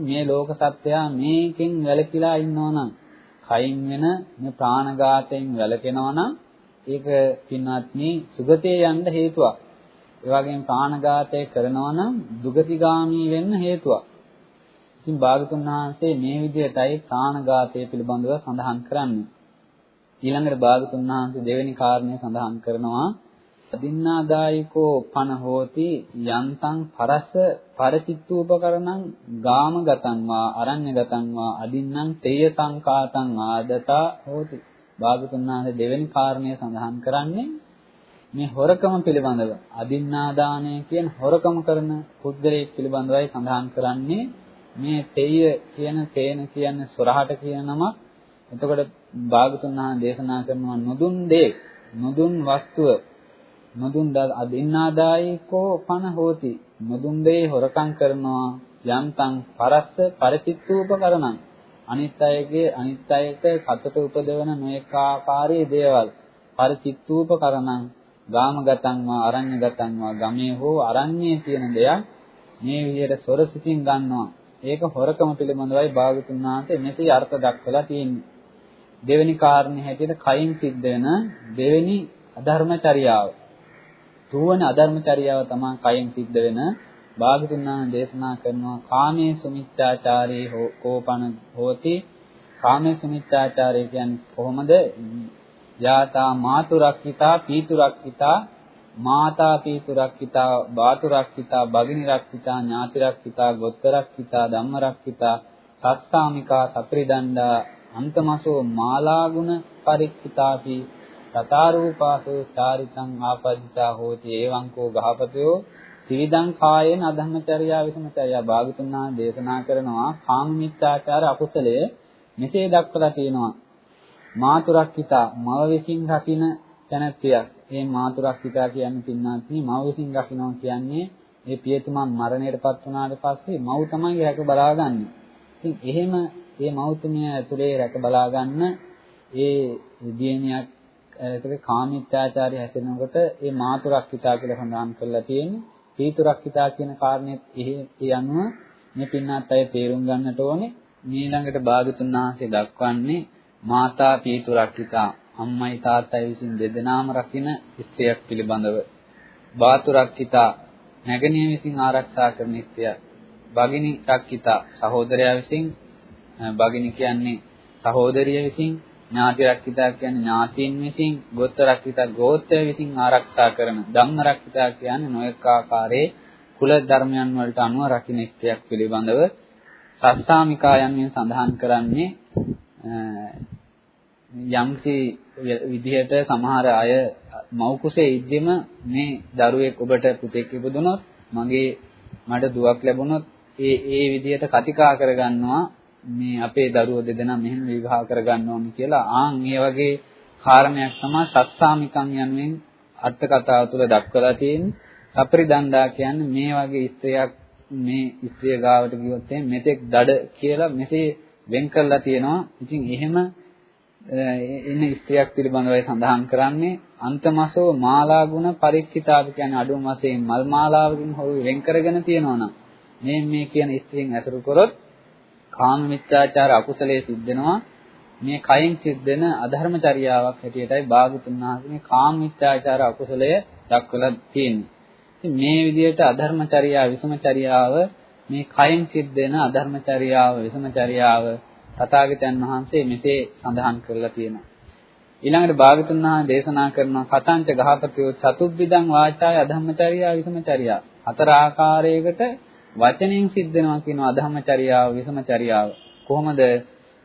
මේ ලෝක සත්‍යය මේකෙන් වැළකීලා ඉන්නවා නම් කයින් වෙන මේ ප්‍රාණඝාතයෙන් වැළකෙනවා නම් ඒක පින්වත්නි සුගතේ යන්න හේතුවක්. ඒ වගේම ප්‍රාණඝාතය කරනවා නම් දුගතිගාමී වෙන්න හේතුවක්. ඉතින් භාගතුන් වහන්සේ මේ විදිහටයි ප්‍රාණඝාතය පිළිබඳව සඳහන් කරන්නේ. ඊළඟට භාගතුන් වහන්සේ දෙවෙනි කාරණය සඳහන් කරනවා අදින්නාදායිකෝ පන හෝති යන්තං පරස පරචිත්තූපකරණං ගාමගතං වා අරඤ්‍යගතං වා අදින්නම් තේය සංකාතං ආදතා හෝති. භාගතුන් වහන්සේ දෙවෙනි කාරණය සඳහන් කරන්නේ මේ හොරකම පිළිබඳව අදින්නාදානය කියන හොරකම කරන පුද්ගලයෙක් පිළිබඳවයි සඳහන් කරන්නේ. මේ තෙය කියන තේන කියන්නේ සොරහට කියන නම එතකොට භාගතුන් වහන්සේ දේශනා කරනවා නොදුන් දේ නොදුන් වස්තුව නොදුන් අදින්නාදායකෝ පන හෝති. නොදුන් දේ හොරකම් කරනවා. යම්තං පරස්ස පරිචිත්තූපකරණං අනිත් අයගේ අනිත් අයට සතුට උපදවන නොඑක ආකාරයේ දේවල්. පරිචිත්තූපකරණං ගාමගතං වා අරඤ්‍යගතං වා ගමේ හෝ අරඤ්ඤේ තියෙන දෙයක් මේ විදිහට සොරසිතින් ගන්නවා. ඒක හොරකම පිළිබඳවයි භාගතුන් වහන්සේ මෙසේ අර්ථ දක්වලා තියෙන්නේ. දෙවෙනි කාරණේ හැටියට කයින් සිද්ධ වෙන දෙවෙනි අධර්මචර්යාව. තුවන අධර්මචර්යාව තමයි කයෙන් සිද්ධ වෙන භාගතුන් වහන්සේ දේශනා කරනවා කාමයේ සුමිච්ඡාචාරේ කෝපන හෝති. කාමයේ සුමිච්ඡාචාරය කියන්නේ කොහොමද? යාතා මාතුරක්කිතා පීතුරක්කිතා මාතා පීතුරක්කිතා බාතුරක්කිතා භගිනිරක්කිතා ඥාතිරක්කිතා ගොත්තරක්කිතා ධම්මරක්කිතා සස්සාමිකා සප්රිදණ්ඩා අන්තමසෝ මාලාගුණ පරික්ඛිතාපි තථාරූපාසෝ චාරිතං ආපදිතා හෝති එවං කෝ ගහපතයෝ සීදං කායේන අධම්මචර්යා විසමචර්යා භාගතුනා දේශනා කරනවා කාම මිත්‍යාචාර අකුසලය. මෙසේ දක්වලා තියෙනවා. මාතුරක්කිතා මව විසින් රකින්න තැනැත්තියක්. මේ මාතුරක්කිතා කියන්නේ පින්නාත්නි මව විසින් රකින්නවා කියන්නේ මේ පියතුමා මරණයටපත් වුණාට පස්සේ මව් තමයි රැක බලාගන්නේ. ඉතින් එහෙම මේ මෞතුමිය ඇතුලේ රැක බලා ගන්න ඒ දියණියක් ඒකට කාමීත්‍යාචාරය හැදෙනකොට ඒ මාතුරක් හිතා කියලා සඳහන් කරලා තියෙන්නේ. පීතුරක් හිතා කියන කාරණේත් ඒ අනුව මේ පින්නත් අය තේරුම් ගන්නට ඕනේ. ඊළඟට භාගතුන් වහන්සේ දක්වන්නේ මාතා පීතුරක් හිතා අම්මයි තාත්තයි විසින් දෙදෙනාම රකින්න ස්ත්‍රියක් පිළිබඳව. බාතුරක් හිතා නැගණිය විසින් ආරක්ෂා කරන ස්ත්‍රියක්. භගිනි රක්කිතා සහෝදරයා විසින් භගිනි කියන්නේ සහෝදරිය විසින් ඥාති රක්කිතා කියන්නේ ඥාතීන් විසින් ගෝත්‍ර රක්කිතා ගෝත්‍රය විසින් ආරක්ෂා කරන ධම්ම රක්කිතා කියන්නේ නොඑක ආකාරයේ කුල ධර්මයන් වලට අනුව රකින්න ස්ත්‍රියක් පිළිබඳව සස්සාමිකායන්ගෙන් සඳහන් කරන්නේ යම්සි විදිහට සමහර අය මව් කුසේ ඉද්දෙම මේ දරුවෙක් ඔබට පුතෙක් ඉපදුනොත් මගේ මට දුවක් ලැබුණොත් ඒ ඒ විදිහට කතිකා කරගන්නවා. මේ අපේ දරුවෝ දෙදෙනා මෙහෙම විවාහ කරගන්න ඕනේ කියලා ආන් ඒ වගේ කාරණයක් තමයි සත්සාමිකම් යනුවෙන් අර්ථ කතාව තුළ දක්වලා තියෙන්නේ. සප්රිදණ්ඩා කියන්නේ මේ වගේ ස්ත්‍රියක් මේ ස්ත්‍රිය ගාවට ගියොත් මෙතෙක් දඩ කියලා මෙසේ වෙන් කරලා තියෙනවා. ඉතින් එහෙම ඉන්න ස්ත්‍රියක් පිළිබඳවයි සඳහන් කරන්නේ අන්තමසෝ මාලා ගුණ පරික්කිතාව කියන්නේ අඩුම වශයෙන් මල් මාලාවකින් හොරු වෙන් කරගෙන තියෙනවා නම් මේ මේ කියන ස්ත්‍රියෙන් ඇසුරු කරොත් කාම මිත්‍යාචාර අකුසලයේ සිද්ධෙනවා මේ කයින් සිද්ධ වෙන අධර්මචර්යාවක් හැටියටයි භාගතුන් වහන්සේ මේ කාම මිත්‍යාචාර අකුසලය දක්වලා තියෙන්නේ. ඉතින් මේ විදිහට අධර්මචර්යාව විසමචර්යාව මේ කයින් සිද්ධ වෙන අධර්මචර්යාව විසමචර්යාව තථාගතයන් වහන්සේ මෙසේ සඳහන් කරලා තියෙනවා. ඊළඟට භාගතුන් වහන්සේ දේශනා කරන කතංච ගහපතියෝ චතුබ්බිදං වාචාය අධම්මචර්යා විසමචර්යා හතර ආකාරයකට වචනෙන් සිද්ධ වෙනවා කියන අධම්මචර්යාව විසමචර්යාව. කොහොමද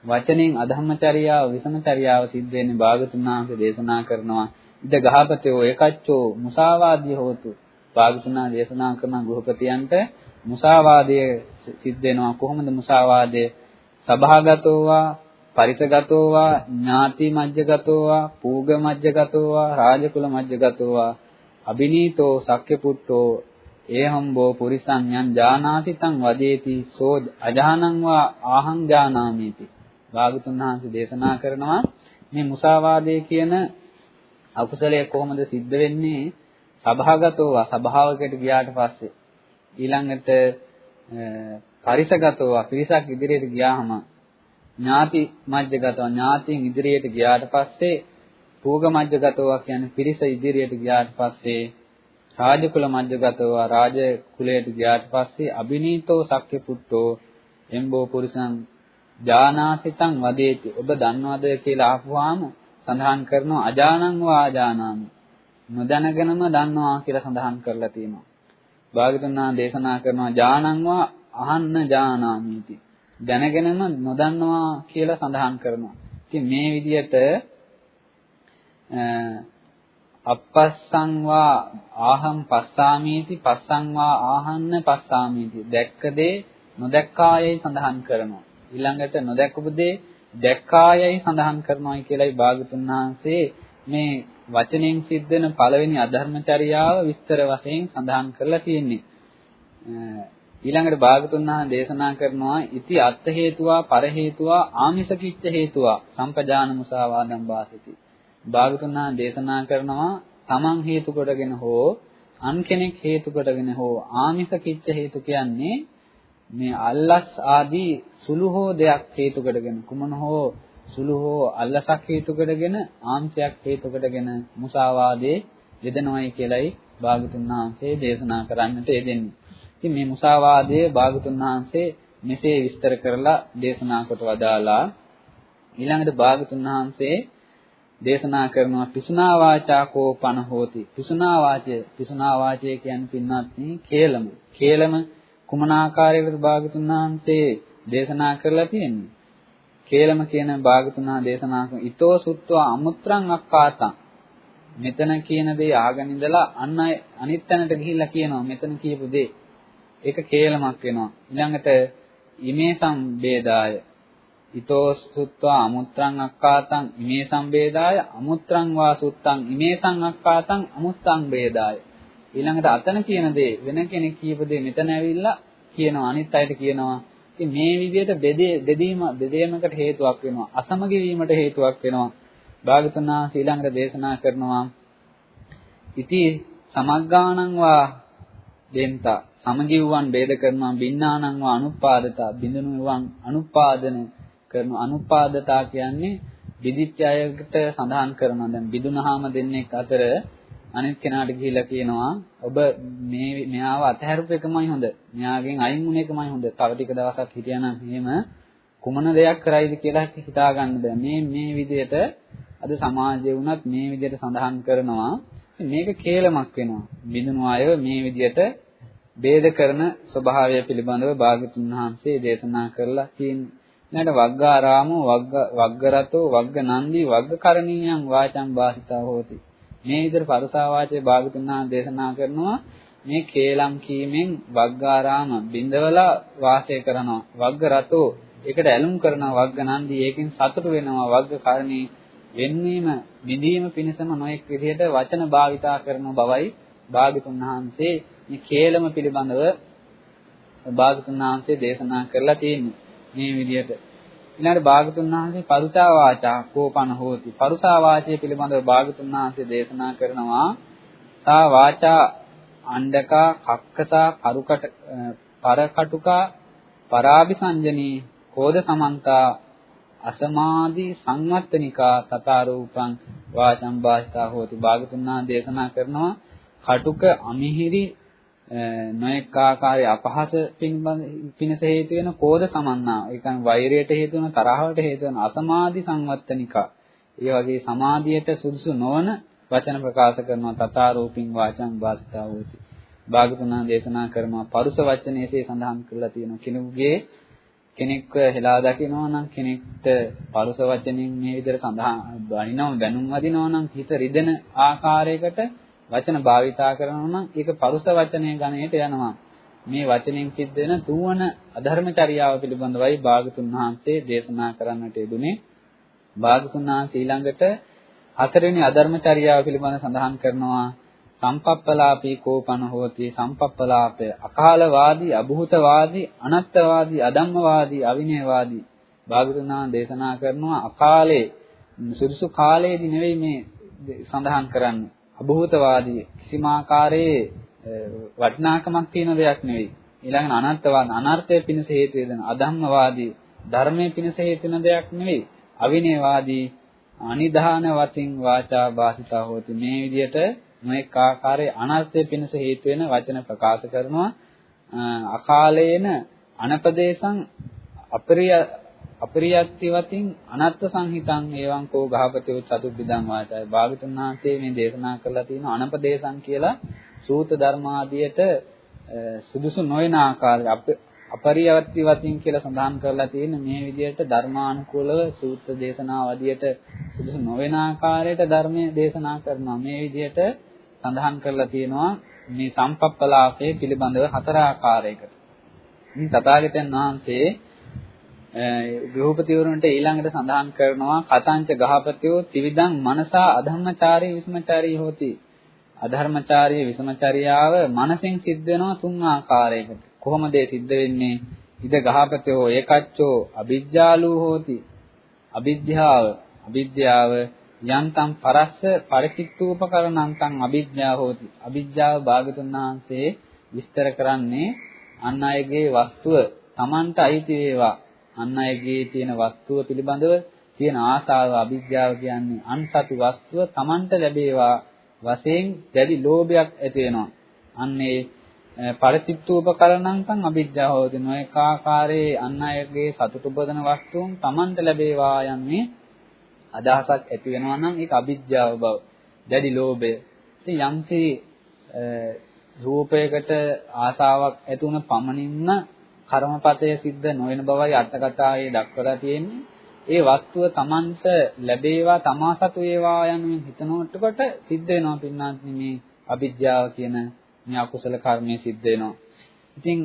වචනෙන් අධම්මචර්යාව විසමචර්යාව සිද්ධ වෙන්නේ? භාගතුන් වහන්සේ දේශනා කරනවා ඉද ගහපතේ ඒකච්චෝ මුසාවාදී හෝතු. භාගතුන් දේශනා කරන ගෘහපතියන්ට මුසාවාදය සිද්ධ වෙනවා. කොහොමද මුසාවාදය? සභාගතෝවා පරිසගතෝවා ඥාති මජ්ජගතෝවා පූග මජ්ජගතෝවා රාජකුල මජ්ජගතෝවා අබිනීතෝ සක්්‍ය පුට්ටෝ ඒහම්බෝ පුරිසං යං ජානාති තං වදේති සෝ අජානං වා ආහං ජානාමේති. භාගතුන් වහන්සේ දේශනා කරනවා මේ මුසාවාදයේ කියන අකුසලය කොහොමද සිද්ධ වෙන්නේ? සභාගතව සභාවකට ගියාට පස්සේ ඊළඟට පරිසගතව පිරිසක් ඉදිරියට ගියාම ඥාති මජ්ජගතව ඥාතින් ඉදිරියට ගියාට පස්සේ පූග මජ්ජගතව කියන්නේ පිරිස ඉදිරියට ගියාට පස්සේ රාජකුල මජ්ජගතව රාජ කුලයට ගියාට පස්සේ අබිනීතෝ සක්්‍ය පුට්ටෝ එම්බෝ පුරුෂං ජානාසිතං වදේති. ඔබ දන්නවද කියලා අහුවාම සඳහන් කරනවා අජානං වා ආජානාමි. නොදැනගෙනම දන්නවා කියලා සඳහන් කරලා තියෙනවා. භාගතුන් දේශනා කරනවා ජානං වා අහන්න ජානාමිති. දැනගෙනම නොදන්නවා කියලා සඳහන් කරනවා. ඉතින් මේ විදිහට අපස්සං වා ආහම් පස්සාමීති පස්සං වා ආහන්න පස්සාමීති. දැක්ක දේ නොදැක්කායයි සඳහන් කරනවා. ඊළඟට නොදැකපු දේ දැක්කායයි සඳහන් කරනවායි කියලායි භාගතුන් වහන්සේ මේ වචනෙන් සිද්ධ වෙන පළවෙනි අධර්මචර්යාව විස්තර වශයෙන් සඳහන් කරලා තියෙන්නේ. ඊළඟට භාගතුන් වහන්සේ දේශනා කරනවා ඉති අත්ථ හේතුවා පර හේතුවා ආමිසකිච්ඡ හේතුවා සම්පජාන මුසාවාදම් වාසිති. භාගතුන් දේශනා කරනවා තමන් හේතු කොටගෙන හෝ අන් කෙනෙක් හේතු කොටගෙන හෝ ආමිස කිච්ච හේතු කියන්නේ මේ අල්ලස් ආදී සුළු හෝ දෙයක් හේතු කොටගෙන කුමන හෝ සුළු හෝ අල්ලසක් හේතු කොටගෙන ආංශයක් හේතු කොටගෙන මුසාවාදේ යෙදෙනවයි කියලයි භාගතුන් වහන්සේ දේශනා කරන්නට යෙදෙන්නේ. ඉතින් මේ මුසාවාදයේ භාගතුන් වහන්සේ මෙසේ විස්තර කරලා දේශනා කොට වදාලා ඊළඟට භාගතුන් වහන්සේ දේශනා කරනවා පිසුනා වාචා කෝපන හෝති. පිසුනා වාචය පිසුනා වාචය කියන්නේ පින්වත්නි කේලම. කේලම කුමන ආකාරයකට භාගතුන් වහන්සේ දේශනා කරලා තියෙන්නේ? කේලම කියන භාගතුන් වහන්සේ දේශනා කරන ඊතෝ සුත්වා අමුත්‍රං අක්කාතං. මෙතන කියන දේ ආගෙන ඉඳලා අන්න අනිත් තැනට ගිහිල්ලා කියනවා මෙතන කියපු දේ. ඒක කේලමක් වෙනවා. ඊළඟට ඉමේ සම්බේදාය ඊතෝ සුත්වා අමුත්‍රං අක්කාතං ඉමේ සම්බේදාය අමුත්‍රං වා සුත්තං ඉමේ සං අක්කාතං අමුත්තං බේදාය. ඊළඟට අතන කියන දේ වෙන කෙනෙක් කියපු දේ මෙතන ඇවිල්ලා කියනවා අනිත් අයට කියනවා. ඉතින් මේ විදිහට බෙදේ බෙදීම බෙදීමකට හේතුවක් වෙනවා. අසමගි වීමට හේතුවක් වෙනවා. භාගතුන් වහන්සේ ඊළඟට දේශනා කරනවා ඉති සමග්ගාණං වා දෙන්තා. සමගිව්වන් ભેද කරනවා බින්නානං වා අනුපාදතා. බිඳුනුවන් අනුපාදන කරන අනුපාදතා කියන්නේ විදිච්ච අයකට සඳහන් කරනවා. දැන් විදුනහම දෙන්නෙක් අතර අනිත් කෙනාට ගිහිල්ලා කියනවා ඔබ මේ මෙයාව අතහැරපු එකමයි හොඳ. මෙයාගෙන් අයින් වුණ එකමයි හොඳ. තව ටික දවසක් හිටියානම් එහෙම කුමන දෙයක් කරයිද කියලා හිතා ගන්න බෑ. මේ මේ විදිහට අද සමාජයේ වුණත් මේ විදිහට සඳහන් කරනවා. මේක කේලමක් වෙනවා. බිඳුණු අය මේ විදිහට ભેද කරන ස්වභාවය පිළිබඳව භාගතුන් වහන්සේ දේශනා කරලා තියෙනවා. ඊළඟට වග්ගාරාමෝ වග්ග වග්ගරතෝ වග්ගනන්දි වග්ගකරණීයං වාචං වාසිතා හෝති. මේ විදිහට පරසා වාචයේ භාගතුන්හා දේශනා කරනවා මේ කේලම් කීමෙන් වග්ගාරාම බින්දවලා වාසය කරනවා. වග්ගරතෝ ඒකට ඇලුම් කරනවා වග්ගනන්දි. ඒකෙන් සතුට වෙනවා වග්ගකරණී වෙන්වීම නිදීම පිණසම නොඑක් විදිහට වචන භාවිතා කරන බවයි භාගතුන් වහන්සේ මේ කේලම පිළිබඳව භාගතුන් වහන්සේ දේශනා කරලා තියෙන්නේ. මේ විදිහට. ඊළඟට භාගතුන් වහන්සේ පරුසා වාචා කෝපන හෝති. පරුසා වාචය පිළිබඳව භාගතුන් වහන්සේ දේශනා කරනවා. සා වාචා අණ්ඩකා කක්කසා පරුකට පරකටුකා පරාபிසංජනී කෝද සමන්තා අසමාදි සංවත්තනිකා තතරූපං වාචම් භාෂිතා හෝති. භාගතුන් වහන්සේ දේශනා කරනවා කටුක අමිහිරි නොඑක ආකාරයේ අපහාස පිණිස හේතු වෙන කෝධ සමන්නා. ඒ කියන්නේ වෛරයට හේතු වෙන තරහවට හේතු වෙන අසමාධි සංවත්තනිකා. ඒ වගේ සමාධියට සුදුසු නොවන වචන ප්‍රකාශ කරනවා තථාරෝපින් වාචං වාසිතා වූති. භාගතුනා දේශනා කරනවා පරුස වචනයේසේ සඳහන් කරලා තියෙනවා කෙනෙකුගේ කෙනෙක්ව හෙලා දකිනවා නම් කෙනෙක්ට පරුස වචනෙන් මේ විදිහට සඳහන් බණිනව බැනුම් වදිනවා නම් හිත රිදෙන ආකාරයකට වචන භාවිතා කරනවා නම් ඒක පරුස වචනයේ ගණයට යනවා. මේ වචනෙන් සිද්ධ වෙන තුන්වන අධර්මචර්යාව පිළිබඳවයි භාගතුන් වහන්සේ දේශනා කරන්නට යෙදුනේ. භාගතුන් වහන්සේ ඊළඟට හතරවෙනි අධර්මචර්යාව පිළිබඳව සඳහන් කරනවා සම්පප්පලාපී කෝපන හෝති සම්පප්පලාපය අකාලවාදී අභූතවාදී අනත්තවාදී අධම්මවාදී අවිනයවාදී භාගතුන් වහන්සේ දේශනා කරනවා අකාලේ සුදුසු කාලයේදී නෙවෙයි මේ සඳහන් කරන්නේ අභූතවාදී කිසිම ආකාරයේ වටිනාකමක් තියෙන දෙයක් නෙවෙයි. ඊළඟට අනත්තවාද අනර්ථය පිණිස හේතු වෙන අධම්මවාදී ධර්මයේ පිණිස හේතු වෙන දෙයක් නෙවෙයි. අවිනයවාදී අනිධාන වතින් වාචා භාසිතා හොති මේ විදිහට මේක ආකාරයේ අනර්ථය පිණිස හේතු වෙන වචන ප්‍රකාශ කරනවා අකාලේන අනපදේශං අපරිය අපරියත්ති වතින් අනත්ත් සංහිතං එවං කෝ ගහපතිව චතුබ්බිදං වාචය භාගතුන් වහන්සේ මේ දේශනා කරලා තියෙන අනපදේශං කියලා සූත ධර්මාදියට සුදුසු නොවන ආකාරය අපරියත්ති වතින් කියලා සඳහන් කරලා තියෙන මේ විදිහට ධර්මානුකූලව සූත්‍ර දේශනාව ආදියට සුදුසු නොවන ආකාරයට ධර්මයේ දේශනා කරනවා මේ විදිහට සඳහන් කරලා තියෙනවා මේ සම්පප්පලාපේ පිළිබඳව හතර ආකාරයකට. ඉතින් තථාගතයන් වහන්සේ ගෘහපතිවරුන්ට ඊළඟට සඳහන් කරනවා කතංච ගහපතියෝ ත්‍රිවිධං මනසා අධම්මචාරී විසමචාරී හෝති. අධර්මචාරී විසමචාරියාව මනසෙන් සිද්ධ වෙනවා තුන් ආකාරයකට. කොහොමද ඒ සිද්ධ වෙන්නේ? ඉද ගහපතෝ ඒකච්චෝ අවිජ්ජාලු හෝති. අවිද්‍යාව අවිද්‍යාව යන්තම් පරස්ස පරිකිට්ඨූපකරණන්තං අවිද්‍යාව හෝති. අවිද්‍යාව භාගතුන් වහන්සේ විස්තර කරන්නේ අන් අයගේ වස්තුව Tamanට අයිති වේවා. අන් අයගේ තියෙන වස්තුව පිළිබඳව තියෙන ආශාව අවිද්‍යාව කියන්නේ අන්සතු වස්තුව Tamanට ලැබේවා වශයෙන් දැඩි ලෝභයක් ඇති වෙනවා. අන්නේ පරිචිත්තූපකරණං අවිද්‍යාව හොති නොඑක ආකාරයේ අන් අයගේ සතුට උපදන වස්තුන් Tamanට ලැබේවා යන්නේ අදහසක් ඇති වෙනවා නම් ඒක අවිද්‍යාව බව. දැඩි ලෝභය. ඉතින් යම්සි රූපයකට ආසාවක් ඇති වුණ පමණින්ම කර්මපතය සිද්ධ නොවන බවයි අර්ථකථාවේ දක්වලා තියෙන්නේ. ඒ වස්තුව Tamanට ලැබේවා තමා සතු වේවා යනුවෙන් හිතනකොට සිද්ධ වෙනවා පින්නාත් මේ අවිද්‍යාව කියන මේ අකුසල කර්මය සිද්ධ වෙනවා. ඉතින්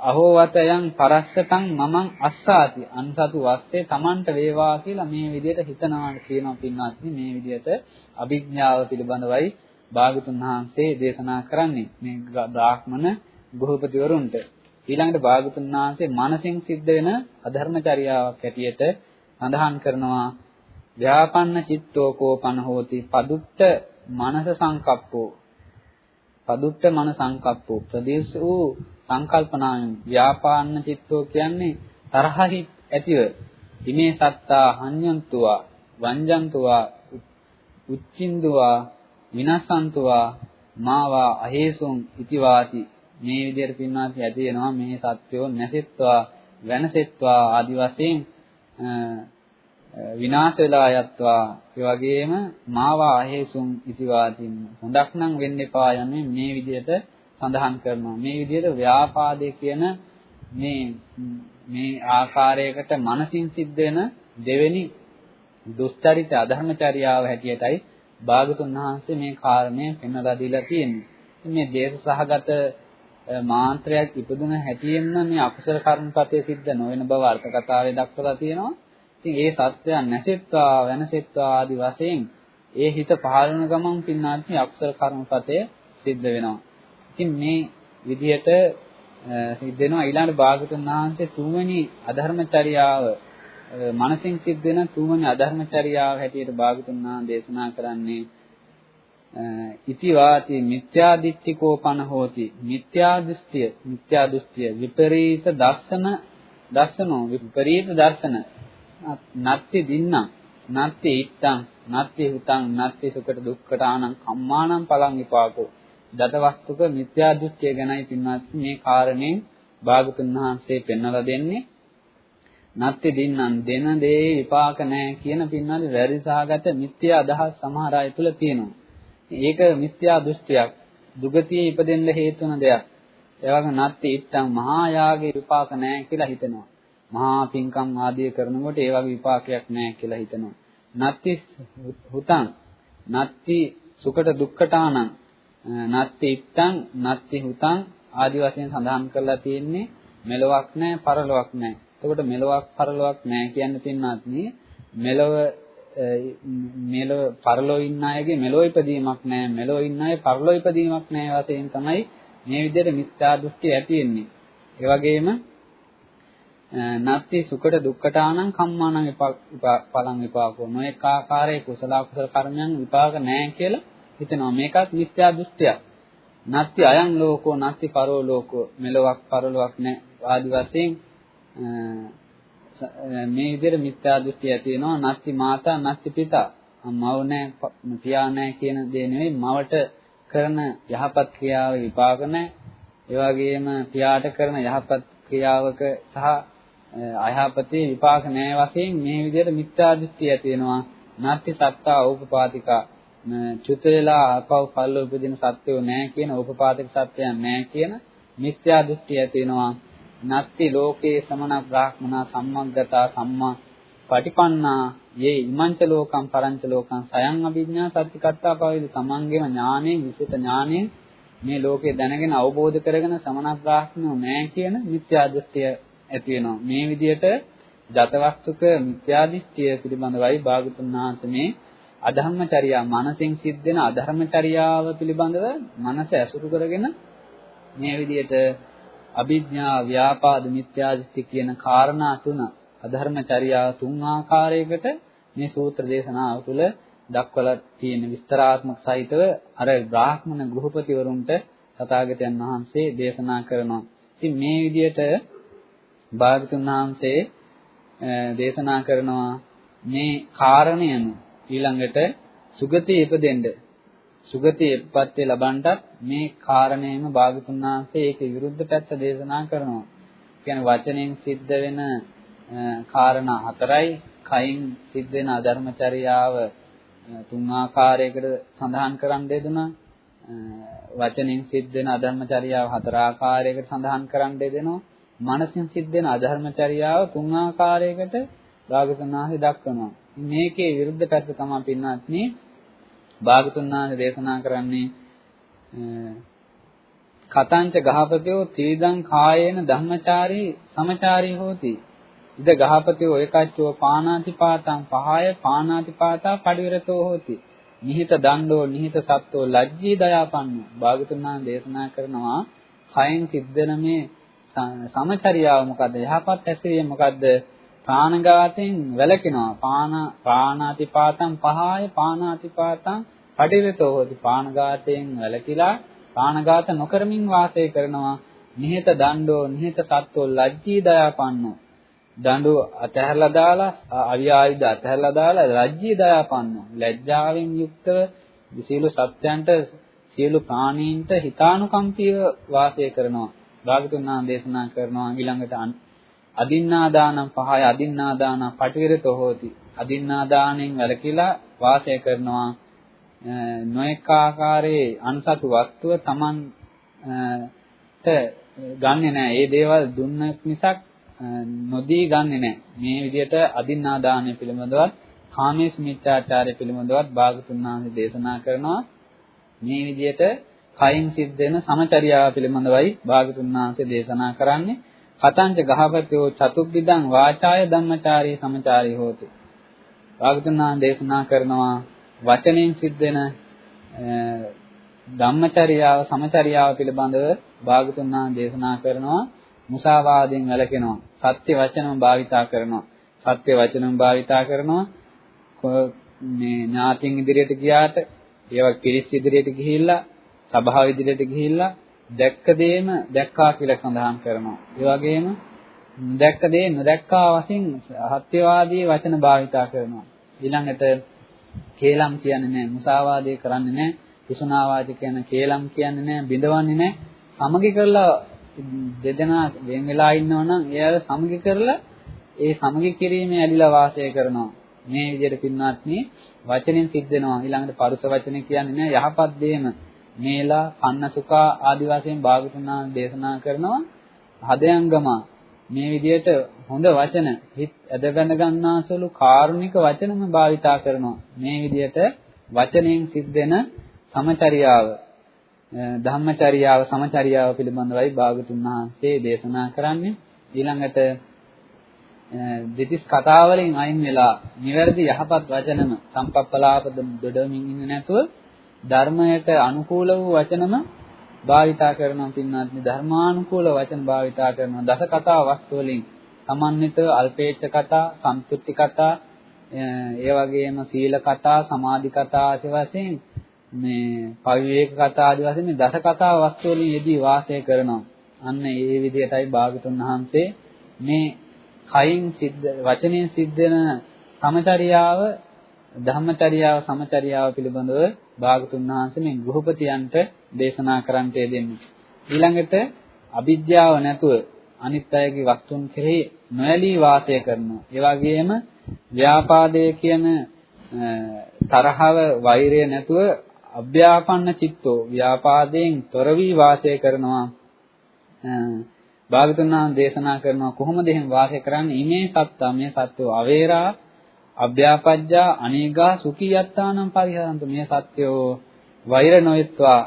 අහෝවතයන් පරස්සතං මමං අස්සාති අන්සතු වස්සේ Tamanට වේවා කියලා මේ විදිහට හිතනවා කියනවා පින්වත්නි මේ විදිහට අභිඥාව පිළිබඳවයි භාගතුන් වහන්සේ දේශනා කරන්නේ මේ බ්‍රාහ්මණ ගෘහපතිවරුන්ට. ඊළඟට භාගතුන් වහන්සේ මනසින් සිද්ධ වෙන අධර්මචර්යාවක් හැටියට සඳහන් කරනවා ව්‍යාපන්න චිත්තෝ කෝපන හෝති පදුට්ට මනස සංකප්පෝ. පදුට්ට මන සංකප්පෝ. ප්‍රදේශ වූ සංකල්පනාවෙන් ව්‍යාපාන්න චිත්තෝ කියන්නේ තරහහි ඇතිව ඉමේ සත්තා හඤ්ඤන්තුවා වංජන්තුවා උච්චින්දුවා විනසන්තුවා මාවා අහේසුම් ඉතිවාති. මේ විදිහට පින්නාත් ඇති වෙනවා. මේ සත්‍යෝ නැසෙත්වා වෙනසෙත්වා ආදි වශයෙන් විනාශ වෙලා යත්වා. ඒ වගේම මාවා අහේසුම් ඉතිවාතින් හොඳක් නම් වෙන්න එපා යන්නේ මේ විදිහට සඳහන් කරනවා. මේ විදිහට ව්‍යාපාදේ කියන මේ මේ ආකාරයකට මනසින් සිද්ධ වෙන දෙවෙනි දුස්චරිත අධර්මචර්යාව හැටියටයි භාගතුන් වහන්සේ මේ කාරණය පෙන්වලා දීලා තියෙන්නේ. මේ දේශ සහගත මාන්ත්‍රයක් ඉපදුන හැටියෙන්ම මේ අකුසල කර්මපතේ සිද්ධ නොවන බව අර්ථ කතාවේ දක්වලා තියෙනවා. ඉතින් ඒ සත්‍යයන් නැසෙත්වා වෙනසෙත්වා ආදි වශයෙන් ඒ හිත පහළ වෙන ගමන් පින්නාත්මි අකුසල කර්මපතය සිද්ධ වෙනවා. ඉතින් මේ විදිහට සිද්ධ වෙනවා ඊළඟ භාගතුන් වහන්සේ තුන්වෙනි අධර්මචර්යාව මනසින් සිද්ධ වෙන තුන්වෙනි අධර්මචර්යාව හැටියට භාගතුන් වහන්සේ දේශනා කරන්නේ ඉති වාති මිත්‍යා දිට්ඨිකෝ පන හෝති මිත්‍යා දෘෂ්ටිය මිත්‍යා දෘෂ්ටිය විපරීත දර්ශන දර්ශනෝ විපරීත දර්ශන. නත්ති දින්නම් නත්ති ඉත්තං නත්ති හුතං නත්ති සුකට දුක්කට ආනං කම්මානම් පලං විපාකෝ. දතවස්තුක මිත්‍යා දෘෂ්ටිය ගැනයි පින්වත් මේ කාරණේ භාගතුන් වහන්සේ පෙන්වලා දෙන්නේ. නත්ති දින්නම් දෙන දේ විපාක නැහැ කියන පින්වත් වැරදි සහගත මිත්‍යා අදහස් සමහර අය තුල තියෙනවා. ඒක මිත්‍යා දෘෂ්ටියක්. දුගතියේ ඉපදෙන්න හේතු වෙන දෙයක්. ඒ වගේ නැත්te ඉත්තම් මහා යාගේ විපාක නැහැ කියලා හිතනවා. මහා පින්කම් ආදී කරනකොට ඒ වගේ විපාකයක් නැහැ කියලා හිතනවා. නැත්ති හුතං නැත්ති සුකට දුක්කටානං නැත්ති ඉත්තං නැත්ති හුතං ආදි වශයෙන් සඳහන් කරලා තියෙන්නේ මෙලොවක් නැහැ පරලොවක් නැහැ. එතකොට මෙලොවක් පරලොවක් නැහැ කියන්නේ පින්නත් මෙලොව මෙලොව පරලෝ ඉන්න අයගේ මෙලොව ඉපදීමක් නැහැ මෙලොව ඉන්න අය පරලෝ ඉපදීමක් නැහැ වශයෙන් තමයි මේ විදිහට මිත්‍යා දෘෂ්ටි ඇති වෙන්නේ. ඒ වගේම නත්ති සුකට දුක්කටානං කම්මානං පලං විපාකෝ නොඑක ආකාරයේ කුසල කුසල කර්මයන් විපාක නැහැ කියලා හිතනවා. මේකත් මිත්‍යා දෘෂ්ටියක්. නත්ති අයං ලෝකෝ නත්ති පරෝ ලෝකෝ මෙලොවක් පරලොවක් නැහැ ආදි වශයෙන් මේ විදිහට මිත්‍යා දෘෂ්ටි ඇති වෙනවා නැත්ති මාතා නැත්ති පිතා මව නැහැ පියා නැහැ කියන දේ නෙවෙයි මවට කරන යහපත් ක්‍රියාව විපාක නැහැ ඒ වගේම පියාට කරන යහපත් ක්‍රියාවක සහ අයහපතේ විපාක නැහැ වශයෙන් මේ විදිහට මිත්‍යා දෘෂ්ටි ඇති වෙනවා. නත්ති සත්තා උපපාතිකා චුත වෙලා අපව පල්ල උපදින සත්‍යෝ නැහැ කියන උපපාතික සත්‍යයන් නැහැ කියන මිත්‍යා දෘෂ්ටි ඇති වෙනවා. නත්ති ලෝකේ සමන බ්‍රාහ්මනා සම්මග්ගතා සම්මා පටිපන්නා යේ ඉමංච ලෝකම් පරංච ලෝකම් සයන් අභිඥා සත්‍තිකත්තා පවේද තමන්ගේම ඥාණයෙන් විසිත ඥාණයෙන් මේ ලෝකේ දැනගෙන අවබෝධ කරගෙන සමන බ්‍රාහ්මණෝ නැහැ කියන මිත්‍යා දෘෂ්ටිය ඇති වෙනවා. මේ විදිහට ජතවස්තුක මිත්‍යා දෘෂ්ටිය පිළිබඳවයි භාගතුන් වහන්සේ මේ අධර්මචර්යා මනසෙන් සිද්ධ වෙන අධර්මචර්යාව පිළිබඳව මනස ඇසුරු කරගෙන මේ විදිහට අභිඥා ව්‍යාපාද මිත්‍යා දෘෂ්ටි කියන කාරණා තුන අධර්මචර්යාව තුන් ආකාරයකට මේ සූත්‍ර දේශනාව තුළ දක්වලා තියෙන විස්තරාත්මක සහිතව අර බ්‍රාහ්මණ ගෘහපතිවරුන්ට තථාගතයන් වහන්සේ දේශනා කරනවා. ඉතින් මේ විදිහට භාගතුන් වහන්සේ දේශනා කරනවා මේ කාරණයම ඊළඟට සුගතිය ඉපදෙන්න සුගතිය ඉපත්ති ලබන්නත් මේ කාරණේම භාගතුන් වහන්සේ ඒකේ විරුද්ධ පැත්ත දේශනා කරනවා. කියන්නේ වචනෙන් සිද්ධ වෙන කාරණා හතරයි කයින් සිද්ධ වෙන අධර්මචර්යාව තුන් ආකාරයකට සඳහන් කරන්න දෙදුනා. වචනෙන් සිද්ධ වෙන අධර්මචර්යාව හතර ආකාරයකට සඳහන් කරන්න දෙනවා. මනසින් සිද්ධ වෙන අධර්මචර්යාව තුන් ආකාරයකට භාගතුන් වහන්සේ දක්වනවා. මේකේ විරුද්ධ පැත්ත තමයි පින්වත්නි භාගතුන් වහන්සේ දේශනා කරන්නේ කතංච ගහපතයෝ තීදං කායේන ධම්මචාරී සමචාරී හෝති. ඉද ගහපතයෝ ඒකච්චෝ පානාති පාතං පහය පානාති පාතා පඩිවිරතෝ හෝති. නිහිත දණ්ඩෝ නිහිත සත්ත්වෝ ලජ්ජී දයාපන්නෝ. භාගතුන් වහන්සේ දේශනා කරනවා කයෙන් සිද්ධන මේ සමචරියාව මොකද්ද? යහපත් ඇසිරිය මොකද්ද? ප්‍රාණඝාතයෙන් වැළකෙනවා. පාන ප්‍රාණාතිපාතං පහාය පානාතිපාතං පටිවිතෝ හොති. ප්‍රාණඝාතයෙන් වැළකීලා ප්‍රාණඝාත නොකරමින් වාසය කරනවා. නිහත දණ්ඩෝ නිහත සත්වෝ ලජ්ජී දයාපන්නෝ. දඬු අතහැරලා දාලා අවියායුධ අතහැරලා දාලා ලජ්ජී දයාපන්නෝ. ලැජ්ජාවෙන් යුක්තව සියලු සත්‍යයන්ට සියලු ප්‍රාණීන්ට හිතානුකම්පීව වාසය කරනවා. භාගතුන් වහන්සේ දේශනා කරනවා ඊළඟට අදින්නාදානම් පහය අදින්නාදාන පටිවිරතෝ හෝති අදින්නාදානෙන් වැළකීලා වාසය කරනවා නොඑක ආකාරයේ අන්සතු වස්තුව Taman ට ගන්නෙ නැහැ. ඒ දේවල් දුන්නක් මිසක් නොදී ගන්නෙ නැහැ. මේ විදිහට අදින්නාදානය පිළිබඳවත් කාමේශ මිත්‍යාචාරය පිළිබඳවත් භාගතුන් වහන්සේ දේශනා කරනවා. මේ විදිහට කයින් සිද්ධ වෙන සමචරියාව පිළිබඳවයි භාගතුන් වහන්සේ දේශනා කරන්නේ. කතංච ගහපතෝ චතුබ්බිදං වාචාය ධම්මචාරී සමචාරී හෝති. භාගතුනා දේශනා කරනවා වචනෙන් සිද්ධ වෙන ධම්මචර්යාව සමචර්යාව පිළිබඳව භාගතුනා දේශනා කරනවා මුසාවාදයෙන් වැළකෙනවා. සත්‍ය වචනම භාවිතා කරනවා. සත්‍ය වචනම භාවිතා කරනවා. මේ ඥාතින් ඉදිරියට ගියාට ඒවා පිරිස් ඉදිරියට ගිහිල්ලා සභාව ඉදිරියට ගිහිල්ලා දැක්ක දේම දැක්කා කියලා සඳහන් කරනවා. ඒ වගේම දැක්ක දේ නොදැක්කා වශයෙන් හත්‍යවාදී වචන භාවිතා කරනවා. ඊළඟට කේලම් කියන්නේ නැහැ, මුසාවාදේ කරන්නේ නැහැ, කුසනාවාදී කියන කේලම් කියන්නේ නැහැ, බිඳවන්නේ නැහැ. සමගි කරලා දෙදෙනා වෙන් වෙලා ඉන්නවනම් එයාව සමගි කරලා ඒ සමගි කිරීමේ ඇලිලා වාසය කරනවා. මේ විදිහට පින්වත්නි වචනෙන් සිද්ධ වෙනවා. ඊළඟට පරුස වචන කියන්නේ නැහැ යහපත් දේම මේලා කන්නසුකා ආදි වශයෙන් භාගතුනා දේශනා කරනවා. හදයන්ගම මේ විදිහට හොඳ වචන හිත ඇද බැඳ ගන්නාසුළු කාරුණික වචනම භාවිතා කරනවා. මේ විදිහට වචනෙන් සිද්ධෙන සමචරියාව ධම්මචරියාව සමචරියාව පිළිබඳවයි භාගතුන් වහන්සේ දේශනා කරන්නේ. ඊළඟට දෙතිස් කතාවලින් අයින් වෙලා නිවැරදි යහපත් වචනම සම්පප්පලාප දොඩමින් ඉන්නේ නැතුව ධර්මයට අනුකූල වූ වචනම භාවිතා කරනවා පින්වත්නි. ධර්මානුකූල වචන භාවිතා කරනවා. දස කතා වස්තු වලින් සමන්විත අල්පේච්ඡ කතා සම්තුත්ති කතා ඒ වගේම සීල කතා සමාධි කතා ආශි වශයෙන් මේ පවිවේක කතා ආදි වශයෙන් මේ දස කතා වස්තු වලින් යෙදී වාසය කරනවා. අන්න ඒ විදිහටයි භාගතුන් වහන්සේ මේ කයින් සිද්ධ වචනෙන් සිද්ධ වෙන සමචරියාව ධම්මචර්යාව සමචර්යාව පිළිබඳව භාගතුන් වහන්සේ මේ ගෘහපතියන්ට දේශනා කරන්නට දෙන්නේ. ඊළඟට අවිද්‍යාව නැතුව අනිත් අයගේ වස්තුන් කෙරෙහි නොඇලී වාසය කරනවා. ඒ වගේම ව්‍යාපාදයේ කියන තරහව වෛරය නැතුව අභ්‍යාපන්න චිත්තෝ ව්‍යාපාදයෙන් තොර වී වාසය කරනවා. භාගතුන් දේශනා කරනවා කොහොමද එහෙම වාසය කරන්නේ? ඉමේ සත්තා මේ සත්වෝ අවේරා අභ්‍යාපජ්ජා අනේගා සුඛී යත්තානම් පරිහරන්තු. මේ සත්‍යෝ වෛර නොයත්වා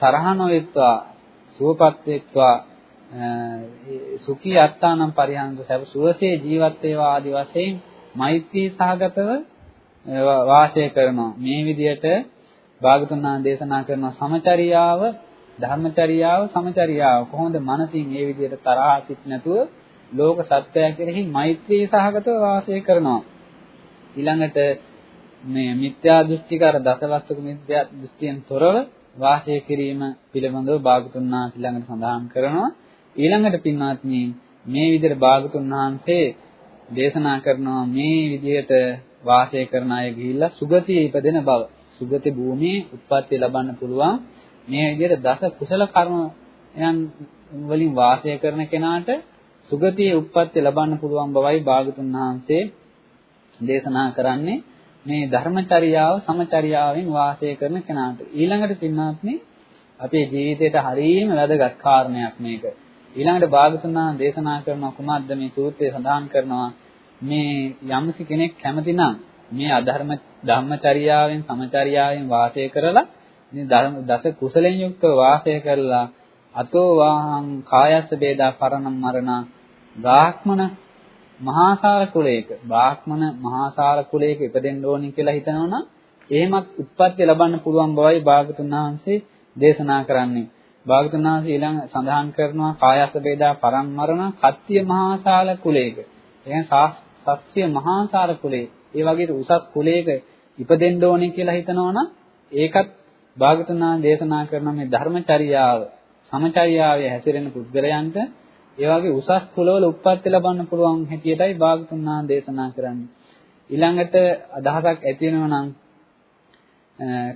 තරහ නොයත්වා සුවපත් වෙත්වා සුඛී අත්තානම් පරිහරන්තු. සුවසේ ජීවත් වේවා ආදි වශයෙන් මෛත්‍රී සහගතව වාසය කරනවා. මේ විදිහට භාගතුන් දේශනා කරන සමචරියාව ධර්මචර්යාව සමචර්යාව. කොහොමද මනසින් මේ විදිහට තරහා සිත් නැතුව ලෝක සත්‍යය කෙරෙහි මෛත්‍රී සහගතව වාසය කරනවා? ඊළඟට මේ මිත්‍යා දෘෂ්ටිකර දසවස්තුක මිත්‍යා දෘෂ්ටියෙන් තොරව වාසය කිරීම පිළිබඳව භාගතුන් වහන්සේ ළඟට සඳහන් කරනවා. ඊළඟට පින්වත්නි මේ විදිහට භාගතුන් වහන්සේ දේශනා කරනවා මේ විදිහට වාසය කරන අය ගිහිල්ලා සුගතිය ඉපදෙන බව සුගති භූමියේ උත්පත්ති ලබන්න පුළුවන්. මේ විදිහට දස කුසල කර්මයන් වලින් වාසය කරන කෙනාට සුගතියේ උත්පත්ති ලබන්න පුළුවන් බවයි භාගතුන් වහන්සේ දේශනා කරන්නේ මේ ධර්මචර්යාව සමචර්යාවෙන් වාසය කරන කෙනාට. ඊළඟට පින්වත්නි අපේ ජීවිතයට හරියම වැදගත් කාරණයක් මේක. ඊළඟට භාගතුන් දේශනා කරන කුමද්ද මේ සූත්‍රයේ සඳහන් කරනවා මේ යම්සි කෙනෙක් කැමති නම් මේ අධර්ම ධම්මචර්යාවෙන් සමචර්යාවෙන් වාසය කරලා මේ දස කුසලෙන් යුක්තව වාසය කරලා අතෝ වාහං කායස්ස බේදා පරණම් මරණ බ්‍රාහ්මණ මහාසාර කුලයක බ්‍රාහ්මණ මහාසාර කුලයක ඉපදෙන්න ඕනි කියලා හිතනවනම් එහෙමත් උත්පත්ති ලබන්න පුළුවන් බවයි භාගතුන් වහන්සේ දේශනා කරන්නේ. භාගතුන් වහන්සේ ඊළඟ සඳහන් කරනවා කායස වේදා පරම්මරණ කත්තිය මහාසාල කුලයක. එහෙනම් ශාස්ත්‍රීය මහාසාර කුලේ ඒ වගේ උසස් කුලයක ඉපදෙන්න ඕනි කියලා හිතනවනම් ඒකත් භාගතුන් වහන්සේ දේශනා කරන මේ ධර්මචර්යාව සමචර්යාවේ හැසිරෙන පුද්ගලයන්ට ඒ වගේ උසස් කුලවල උප්පත්ති ලබන්න පුළුවන් හැටියටයි භාගතුන් වහන්සේ දේශනා කරන්නේ. ඊළඟට අදහසක් ඇති වෙනවා නම්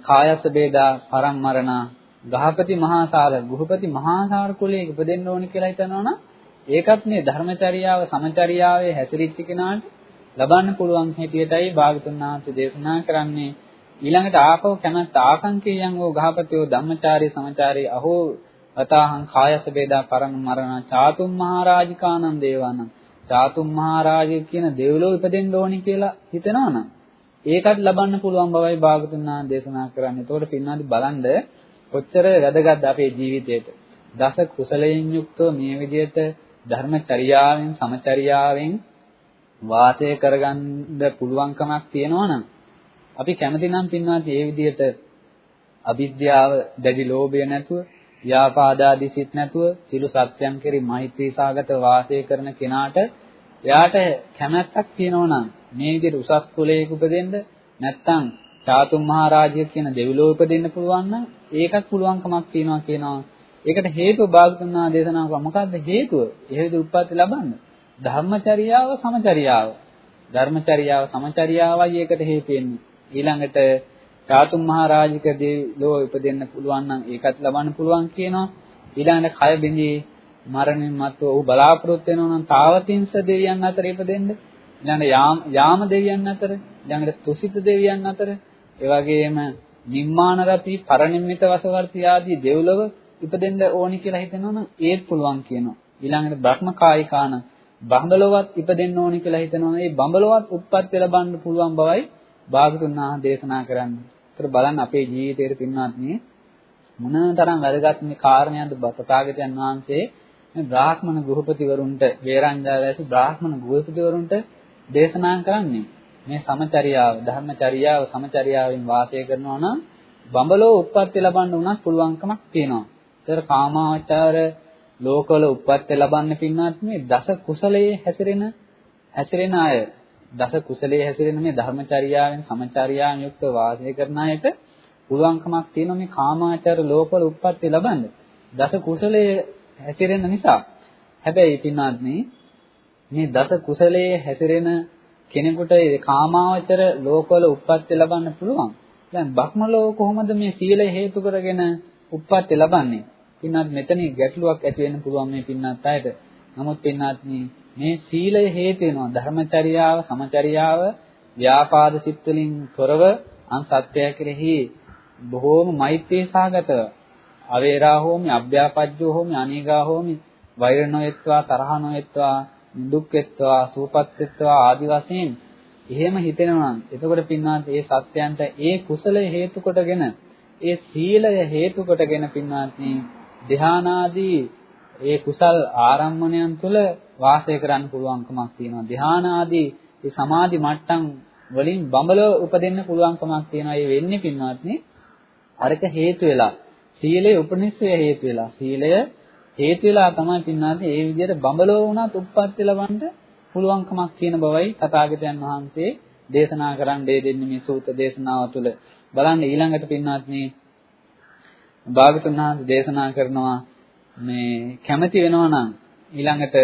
කායස්ස බේදා පරම්මරණ ගහපති මහාසාර ගෘහපති මහාසාර කුලයක ඉපදෙන්න ඕන කියලා හිතනවනම් ඒකත් මේ ධර්මචර්යාව සමචර්යාවේ හැසිරිච්ච කෙනාට ලබන්න පුළුවන් හැටියටයි භාගතුන් වහන්සේ දේශනා කරන්නේ ඊළඟට ආපව කැමැත්ත ආකංකේයන් වූ ගහපතියෝ ධම්මචාරී සමචාරී අහෝ අතාහං කායස වේදා පරම මරණ චාතුම් මහරජිකානන් දේවානම් චාතුම් මහරජය කියන දෙව්ලොව ඉපදෙන්න ඕනි කියලා හිතනවනම් ඒකත් ලබන්න පුළුවන් බවයි භාගතුන් වහන්සේ දේශනා කරන්නේ. එතකොට පින්නාදි බලන්න කොච්චර වැදගත්ද අපේ ජීවිතේට. දස කුසලයෙන් යුක්තව මේ විදිහට ධර්මචර්යාවෙන් සමචර්යාවෙන් වාසය කරගන්න පුළුවන්කමක් තියෙනවනම් අපි කැමති නම් පින්නාදි මේ විදිහට අවිද්‍යාව දැඩි ලෝභය නැතුව ව්‍යාපාදාදී සිත් නැතුව සිළු සත්‍යයන් කෙරෙහි මෛත්‍රී සාගත වාසය කරන කෙනාට එයාට කැමැත්තක් තියෙනවා නම් මේ විදිහට උසස් කුලයක උපදෙන්න නැත්නම් චාතුම් මහරජය කියන දෙවිලෝ උපදින්න පුළුවන් නම් ඒකත් පුළුවන්කමක් තියෙනවා කියනවා. ඒකට හේතුව භාගතුනා දේශනා කරා. මොකද්ද හේතුව? ඒ විදිහ උත්පත්ති ලබන්න. ධර්මචර්යාව සමචර්යාව. ධර්මචර්යාව සමචර්යාවයි ඒකට හේතු වෙන්නේ. ඊළඟට චාතුම් මහරජික දෙවිලෝ ඉපදෙන්න පුළුවන් නම් ඒකත් ලබන්න පුළුවන් කියනවා. ඊළඟට කය බිඳී මරණින් මතු ඔහු බලාපොරොත්තු වෙනවා නම් තාවතින්ස දෙවියන් අතර ඉපදෙන්න. ඊළඟට යාම යාම දෙවියන් අතර, ඊළඟට තුසිත දෙවියන් අතර, ඒ වගේම නිම්මාන රති, පරිනිම්මිත වසවර්ති ආදී දෙව්ලොව ඉපදෙන්න ඕනි කියලා හිතනවා නම් ඒත් පුළුවන් කියනවා. ඊළඟට බ්‍රහ්මකායිකාන බඹලොවත් ඉපදෙන්න ඕනි කියලා හිතනවා. ඒ බඹලොවත් උත්පත්ති ලබන්න පුළුවන් බවයි භාගතුන් වහන්සේ දේශනා කරන්නේ. ඒතර බලන්න අපේ ජීවිතයේ පින්වත්නි මොනතරම් වැදගත් මේ කාරණයක්ද තථාගතයන් වහන්සේ මේ බ්‍රාහ්මණ ගෘහපතිවරුන්ට වේරංජාවැසි බ්‍රාහ්මණ ගෘහපතිවරුන්ට දේශනා කරන්නේ මේ සමචරියාව ධර්මචරියාව සමචරියාවෙන් වාසය කරනවා නම් බඹලෝ උප්පත්ති ලබන්න උනත් පුළුවන්කමක් තියෙනවා. ඒතර කාමාචාර ලෝකවල උප්පත්ති ලබන්න පින්නත් මේ දස කුසලයේ හැසිරෙන හැසිරෙන අය දස කුසලයේ හැසිරෙන මේ ධර්මචර්යාවෙන් සමචර්යාවෙන් යුක්ත වාසය කරන අයට පුළුවන්කමක් තියෙනවා මේ කාමාචාර ලෝකවල උප්පත්ති ලබන්න. දස කුසලයේ හැසිරෙන නිසා. හැබැයි පින්වත්නි මේ දස කුසලයේ හැසිරෙන කෙනෙකුට ඒ කාමාවචර ලෝකවල උප්පත්ති ලබන්න පුළුවන්. දැන් බ්‍රහ්ම ලෝක කොහොමද මේ සීලය හේතු කරගෙන උප්පත්ති ලබන්නේ? පින්නත් මෙතන ගැටලුවක් ඇති වෙන්න පුළුවන් මේ පින්නත් අයට. නමුත් පින්වත්නි මේ සීලය හේතු වෙනවා. ධර්මචර්යාව, සමචර්යාව, ව්‍යාපාද සිත් වලින් තොරව අන් සත්‍යය කෙරෙහි බොහෝම මෛත්‍රී සහගතව අවේරා හෝමි, අභ්‍යාපජ්ජෝ හෝමි, අනීගා හෝමි, වෛර නොයෙත්වා, තරහ නොයෙත්වා, දුක් වෙත්වා, සූපත් වෙත්වා ආදි වශයෙන් එහෙම හිතෙනවා නම් එතකොට පින්වත් ඒ සත්‍යයන්ට ඒ කුසලය හේතු කොටගෙන ඒ සීලය හේතු කොටගෙන පින්වත්නි ධානාදී ඒ කුසල් ආරම්මණයන් තුළ වාසය කරන්න පුළුවන්කමක් තියෙනවා. ධානාදී ඒ සමාධි මට්ටම් වලින් බඹලව උපදින්න පුළුවන්කමක් තියෙනවා. ඒ වෙන්නේ පින්වත්නි අරක හේතු වෙලා සීලය උපනිශ්‍රය හේතු වෙලා. සීලය හේතු වෙලා තමයි පින්වත්නි ඒ විදිහට බඹලව වුණත් උප්පත්ති ලබන්න පුළුවන්කමක් තියෙන බවයි තථාගතයන් වහන්සේ දේශනා කරන්න. දෙන්නේ මේ සූත්‍ර දේශනාව තුළ. බලන්න ඊළඟට පින්වත්නි භාගතුන් වහන්සේ දේශනා කරනවා මේ කැමැති වෙනවා නම් ඊළඟට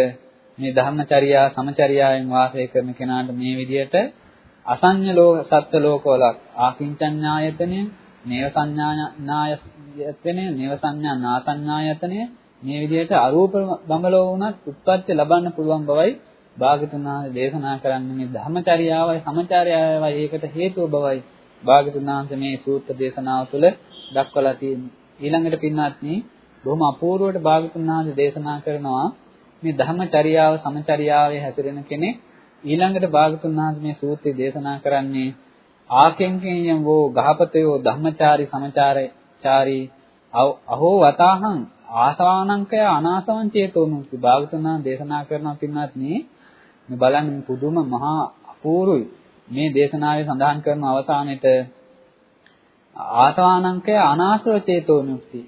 මේ ධර්මචර්යා සමචර්යාවෙන් වාසය කරන කෙනාට මේ විදිහට අසඤ්ඤ ලෝක සත්ත්ව ලෝකවල ආකින්චඤ්ඤායතනෙ නේව සංඥානායතනෙ නේව සංඥා නාසඤ්ඤායතනෙ මේ විදිහට අරූප බඹලෝ වුණත් උත්පත්ති ලබන්න පුළුවන් බවයි භාගතුන් වහන්සේ දේශනා කරන්නේ. මේ ධර්මචර්යාවයි සමචර්යාවයි ඒකට හේතුව බවයි භාගතුන් වහන්සේ මේ සූත්‍ර දේශනාව තුළ දක්වලා තියෙන්නේ. ඊළඟට පින්වත්නි බොහොම අපූර්වවට භාගතුන් වහන්සේ දේශනා කරනවා මේ ධර්මචර්යාව සමචර්යාවේ හැසිරෙන කෙනෙක් ඊළඟට භාගතුන් වහන්සේ මේ සූත්‍රය දේශනා කරන්නේ ආකෙන්කෙන් වෝ ගහපතයෝ ධම්මචාරි සමචාරචාරි අහෝ වතාහං ආසවානංකය අනාසවං චේතෝ මුක්ති භාගතුන් වහන්සේ දේශනා කරනවා පින්වත්නි. මේ බලන්න පුදුම මහා අපූර්වයි මේ දේශනාවේ සඳහන් කරන අවසානයේට ආසවානංකය අනාසව චේතෝ මුක්ති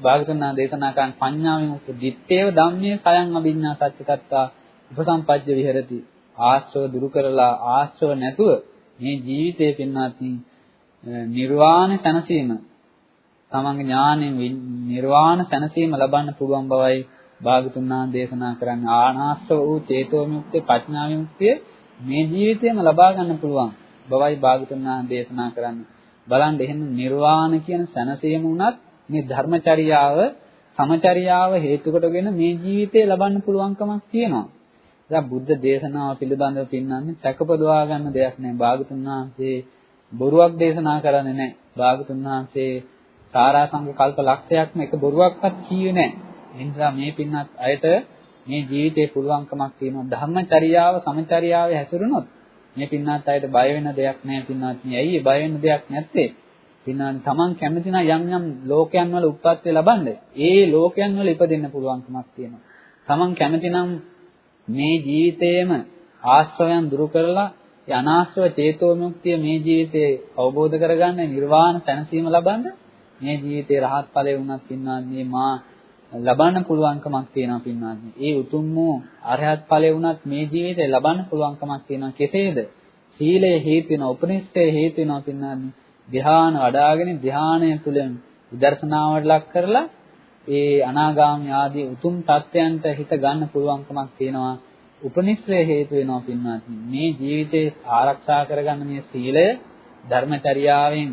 භාගතුනා දේශනා කරන පඤ්ඤාවෙන් උත් දිත්තේව ධම්මේ සයන් අභිඥා සත්‍යකත්තා උපසම්පජ්ජ විහෙරති. ආශ්‍රව දුරු කරලා ආශ්‍රව නැතුව මේ ජීවිතේ පින්නාත්නි නිර්වාණ සැනසීම තමන්ගේ ඥාණයෙන් නිර්වාණ සැනසීම ලබන්න පුළුවන් බවයි භාගතුන් වහන්සේ දේශනා කරන්නේ. ආනාස්ත්ව වූ චේතෝ විමුක්තිය ප්‍රඥා විමුක්තිය මේ ජීවිතේම ලබා ගන්න පුළුවන් බවයි භාගතුන් වහන්සේ දේශනා කරන්නේ. බලන්න එහෙනම් නිර්වාණ කියන සැනසීම උනත් මේ ධර්මචර්යාව සමචර්යාව හේතු කොටගෙන මේ ජීවිතේ ලබන්න පුළුවන්කමක් තියෙනවා. දැන් බුද්ධ දේශනාව පිළිබඳව පින්නන්නේ සැකපදවා ගන්න දෙයක් නෑ. භාගතුන් වහන්සේ බොරුවක් දේශනා කරන්නේ නෑ. භාගතුන් වහන්සේ සාරාංශක කල්ප ලක්ෂයක්ම එක බොරුවක්වත් කියේ නෑ. ඒ නිසා මේ පින්නත් අයට මේ ජීවිතේ පුළුවන්කමක් තියෙනවා. ධර්මචර්යාව සමචර්යාවේ හැසිරුණොත් මේ පින්නත් අයට බය වෙන දෙයක් නෑ පින්නත්. ඇයි බය වෙන දෙයක් නැත්තේ? පින්නාන් තමන් කැමති නම් යම් යම් ලෝකයන් වල උත්පත්ති ලබන්න ඒ ලෝකයන් වල ඉපදෙන්න පුළුවන්කමක් තියෙනවා. තමන් කැමති නම් මේ ජීවිතේම ආශ්‍රවයන් දුරු කරලා ඒ අනාශ්‍රව චේතෝ මුක්තිය මේ ජීවිතේ අවබෝධ කරගන්න නිර්වාණ සැනසීම ලබන්න මේ ජීවිතේ රහත් ඵලය වුණත් පින්නාන්නේ මා ලබන්න පුළුවන්කමක් තියෙනවා පින්නාන්නේ. ඒ උතුම් වූ අරහත් ඵලය වුණත් මේ ජීවිතේ ලබන්න පුළුවන්කමක් තියෙනවා. කෙසේද? සීලය හේතු වෙනවා, උපනිෂ්ඨය හේතු වෙනවා පින්නාන්නේ. ධ්‍යාන වඩාගෙන ධ්‍යානය තුළින් විදර්ශනාවට ලක් කරලා ඒ අනාගාමී ආදී උතුම් தත්වයන්ට හිත ගන්න පුළුවන්කමක් තියෙනවා. උපනිශ්‍රය හේතු වෙනවා පින්වත්නි. මේ ජීවිතේ ආරක්ෂා කරගන්න මේ සීලය ධර්මචර්යාවෙන්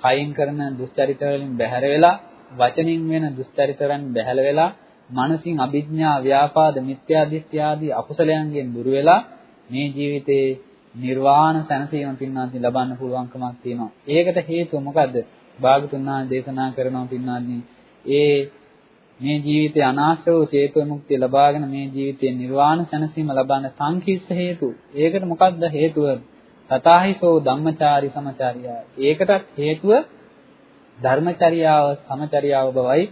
කයින් කරන දුස්චරිත වලින් බැහැර වෙලා වචනින් වෙන දුස්චරිත වලින් බැහැල වෙලා මනසින් අභිඥා ව්‍යාපාද මිත්‍යා දෘෂ්ටි ආදී අකුසලයන්ගෙන් දුර වෙලා මේ ජීවිතේ නිර්වාණ සැනසීම පින්නාදී ලබන්න පුළුවන්කමක් තියෙනවා. ඒකට හේතුව මොකද්ද? භාගතුන් වහන්සේ දේශනා කරනවා පින්නාදී ඒ මේ ජීවිතේ අනාශ්‍රව චේතෝ මුක්තිය ලබාගෙන මේ ජීවිතේ නිර්වාණ සැනසීම ලබන්න සංකීර්ෂ හේතු. ඒකට මොකද්ද හේතුව? තථාහිසෝ ධම්මචාරි සමචාරියා. ඒකටත් හේතුව ධර්මචර්යාව සමචර්යාව බවයි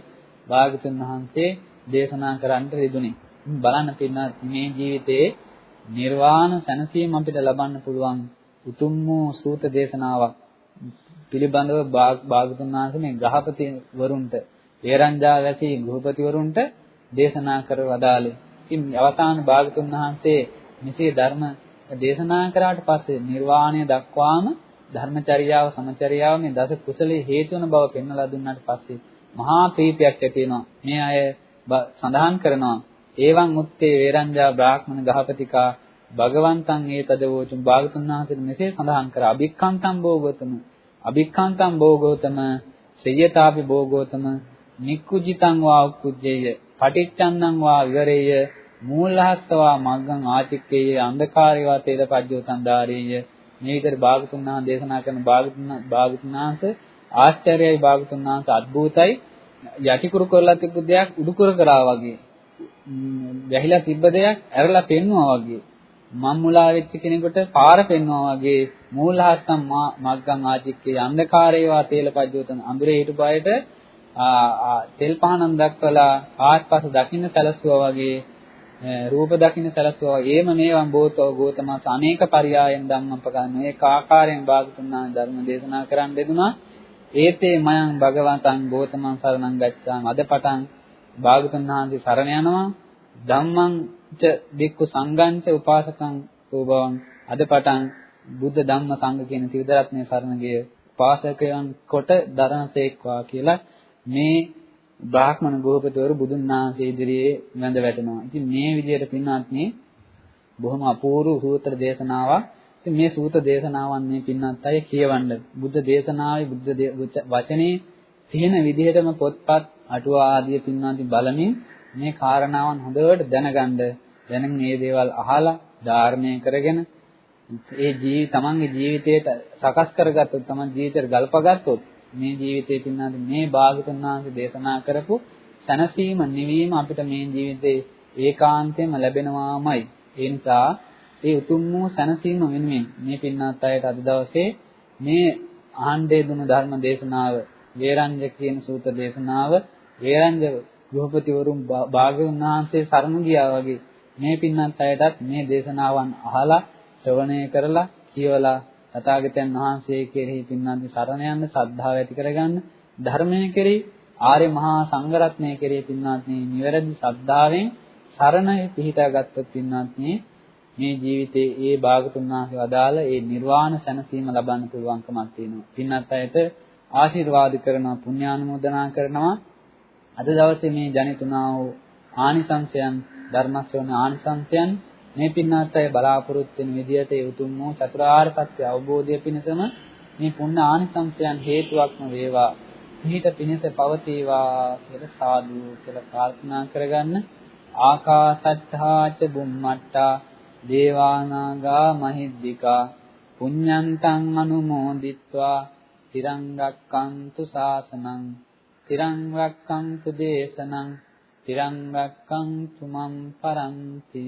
භාගතුන් වහන්සේ දේශනා කරන්නට යෙදුනේ. බලන්න පින්නත් මේ ජීවිතේ නිර්වාණ සැනසීම අපිට ලබන්න පුළුවන් උතුම් වූ සූත දේශනාවක් පිළිබඳව භාගතුන් වහන්සේ මේ ග්‍රහපති වරුන්ට ඒරංජා වැසි ගෘහපති වරුන්ට දේශනා කර වදාළේ. ඉතින් අවසාන භාගතුන් වහන්සේ මෙසේ ධර්ම දේශනා කරාට පස්සේ නිර්වාණය දක්වාම ධර්මචර්යාව සමචර්යාව මේ දස කුසලයේ හේතු වන බව පෙන්වලා දුන්නාට පස්සේ මහා ප්‍රීතියක් ඇති වෙනවා. මේ අය සඳහන් කරනවා ඒවං උත්තේ වේරංජා බ්‍රාහ්මණ ගහපතිකා භගවන්තං ඒතදවෝචුම් භාගතුන් වහන්සේ මෙසේ සඳහන් කර. අභික්ඛන්තං භෝගෝතම අභික්ඛන්තං භෝගෝතම සේයතාපි භෝගෝතම නික්කුජිතං වා උක්කුජ්ජේය පටිච්චන්නං වා විවරේය මූලහස්සවා මග්ගං ආචික්කේය අන්ධකාරේවා තේරපජ්ජෝතං ධාරේය. මේ විතර භාගතුන්නා දේශනා කරන භාගතුන්නා භාගතුන්නාංශ ආශ්චර්යයි භාගතුන්නාංශ අద్භූතයි යටිකුරු කරලා තිබ්බ දෙයක් උඩුකුරු කරා වගේ. වැහිලා තිබ්බ දෙයක් ඇරලා පෙන්නවා වගේ. මම් මුලා වෙච්ච කෙනෙකුට පාර පෙන්නවා වගේ මූලහස්සම් මග්ගං ආචික්කේ අන්ධකාරේවා තේලපජ්ජෝතං අඳුරේ හිටපයට තෙල් පහනක් දක්වලා ආත්පස දකින්න සැලසුවා වගේ රූප දකින්න සැලසුවා ඒම මේවම් බෝතෝ ගෝතමස් අනේක පරියායන් ධම්මපකරන ඒක ආකාරයෙන් භාගතුන්නා ධර්ම දේශනා කරන්න දෙදුනා. ඒතේ මයං භගවතං ගෝතමං සරණං ගච්ඡාම. අද පටන් භාගතුන්නාන්සේ සරණ යනවා ධම්මං ච බික්කු සංගංච උපාසකං රූපවං අද පටන් බුද්ධ ධම්ම සංඝ කියන සිවදරත්නය සරණ ගිය උපාසකයන් කොට දරණසේක්වා කියලා මේ බ්‍රාහ්මණ ගෝපතවරු බුදුන් වහන්සේ ඉදිරියේ වැඳ වැටෙනවා. ඉතින් මේ විදිහට පින්වත්නි බොහොම අපූර්ව සූත්‍ර දේශනාවක්. ඉතින් මේ සූත්‍ර දේශනාවන් මේ පින්වත් අය කියවන්න. බුද්ධ දේශනාවේ බුද්ධ වචනේ තියෙන විදිහටම පොත්පත් අටුවා ආදී පින්වත්නි බලමින් මේ කාරණාවන් හොඳට දැනගන්න දැනගෙන මේ දේවල් අහලා ධාරණය කරගෙන ඒ ජීවි තමන්ගේ ජීවිතයට සකස් කරගත්තොත් තමන් ජීවිතයට ගල්පගත්තොත් මේ ජීවිතේ පින්නාද මේ භාගතුන් වහන්සේ දේශනා කරපු සැනසීම නිවීම අපිට මේ ජීවිතේ ඒකාන්තයෙන්ම ලැබෙනවාමයි. ඒ නිසා ඒ උතුම් වූ සැනසීම වෙනුවෙන් මේ පින්නාත් අයට අද දවසේ මේ ආණ්ඩේ දුන ධර්ම දේශනාව වේරංජ කියන සූත්‍ර දේශනාව වේරංජ ගෘහපතිවරුන් භාග්‍යවතුන් වහන්සේ සරණ ගියා වගේ මේ පින්නත් අයටත් මේ දේශනාවන් අහලා ශ්‍රවණය කරලා කියවලා තථාගතයන් වහන්සේ කෙරෙහි පින්නන්ති සරණ යන්න ශ්‍රද්ධාව ඇති කරගන්න ධර්මයේ කෙරෙහි ආර්ය මහා සංඝරත්නය කෙරෙහි පින්නන්ති නිවැරදි ශ්‍රද්ධාවෙන් සරණ පිහිටාගත්තොත් පින්නන්ති මේ ජීවිතේ ඒ භාගතුන් වහන්සේ වදාළ ඒ නිර්වාණ සැනසීම ලබන්න පුළුවන්කමක් තියෙනවා. පින්නත් අයට ආශිර්වාද කරනවා පුණ්‍යානුමෝදනා කරනවා. අද දවසේ මේ ජනිතුනා වූ ආනිසංසයන් ධර්ම ශ්‍රවණ ආනිසංසයන් මේ පින්නාත් අය බලාපොරොත්තු වෙන විදිහට ඒ උතුම් වූ චතුරාර්ය සත්‍ය අවබෝධය පිණිසම මේ පුණ්‍ය ආනිසංසයන් හේතුවක්ම වේවා. පිහිට පිණිස පවතිවා කියලා සාදු කියලා ප්‍රාර්ථනා කරගන්න. ආකාසත්තා ච බුම්මට්ටා දේවානාගා මහිද්దికා පුඤ්ඤන්තං අනුමෝදිත්වා තිරං රක්칸තු ශාසනං තිරං රක්칸තු දේශනං තිරං රක්칸තු මම් පරන්ති.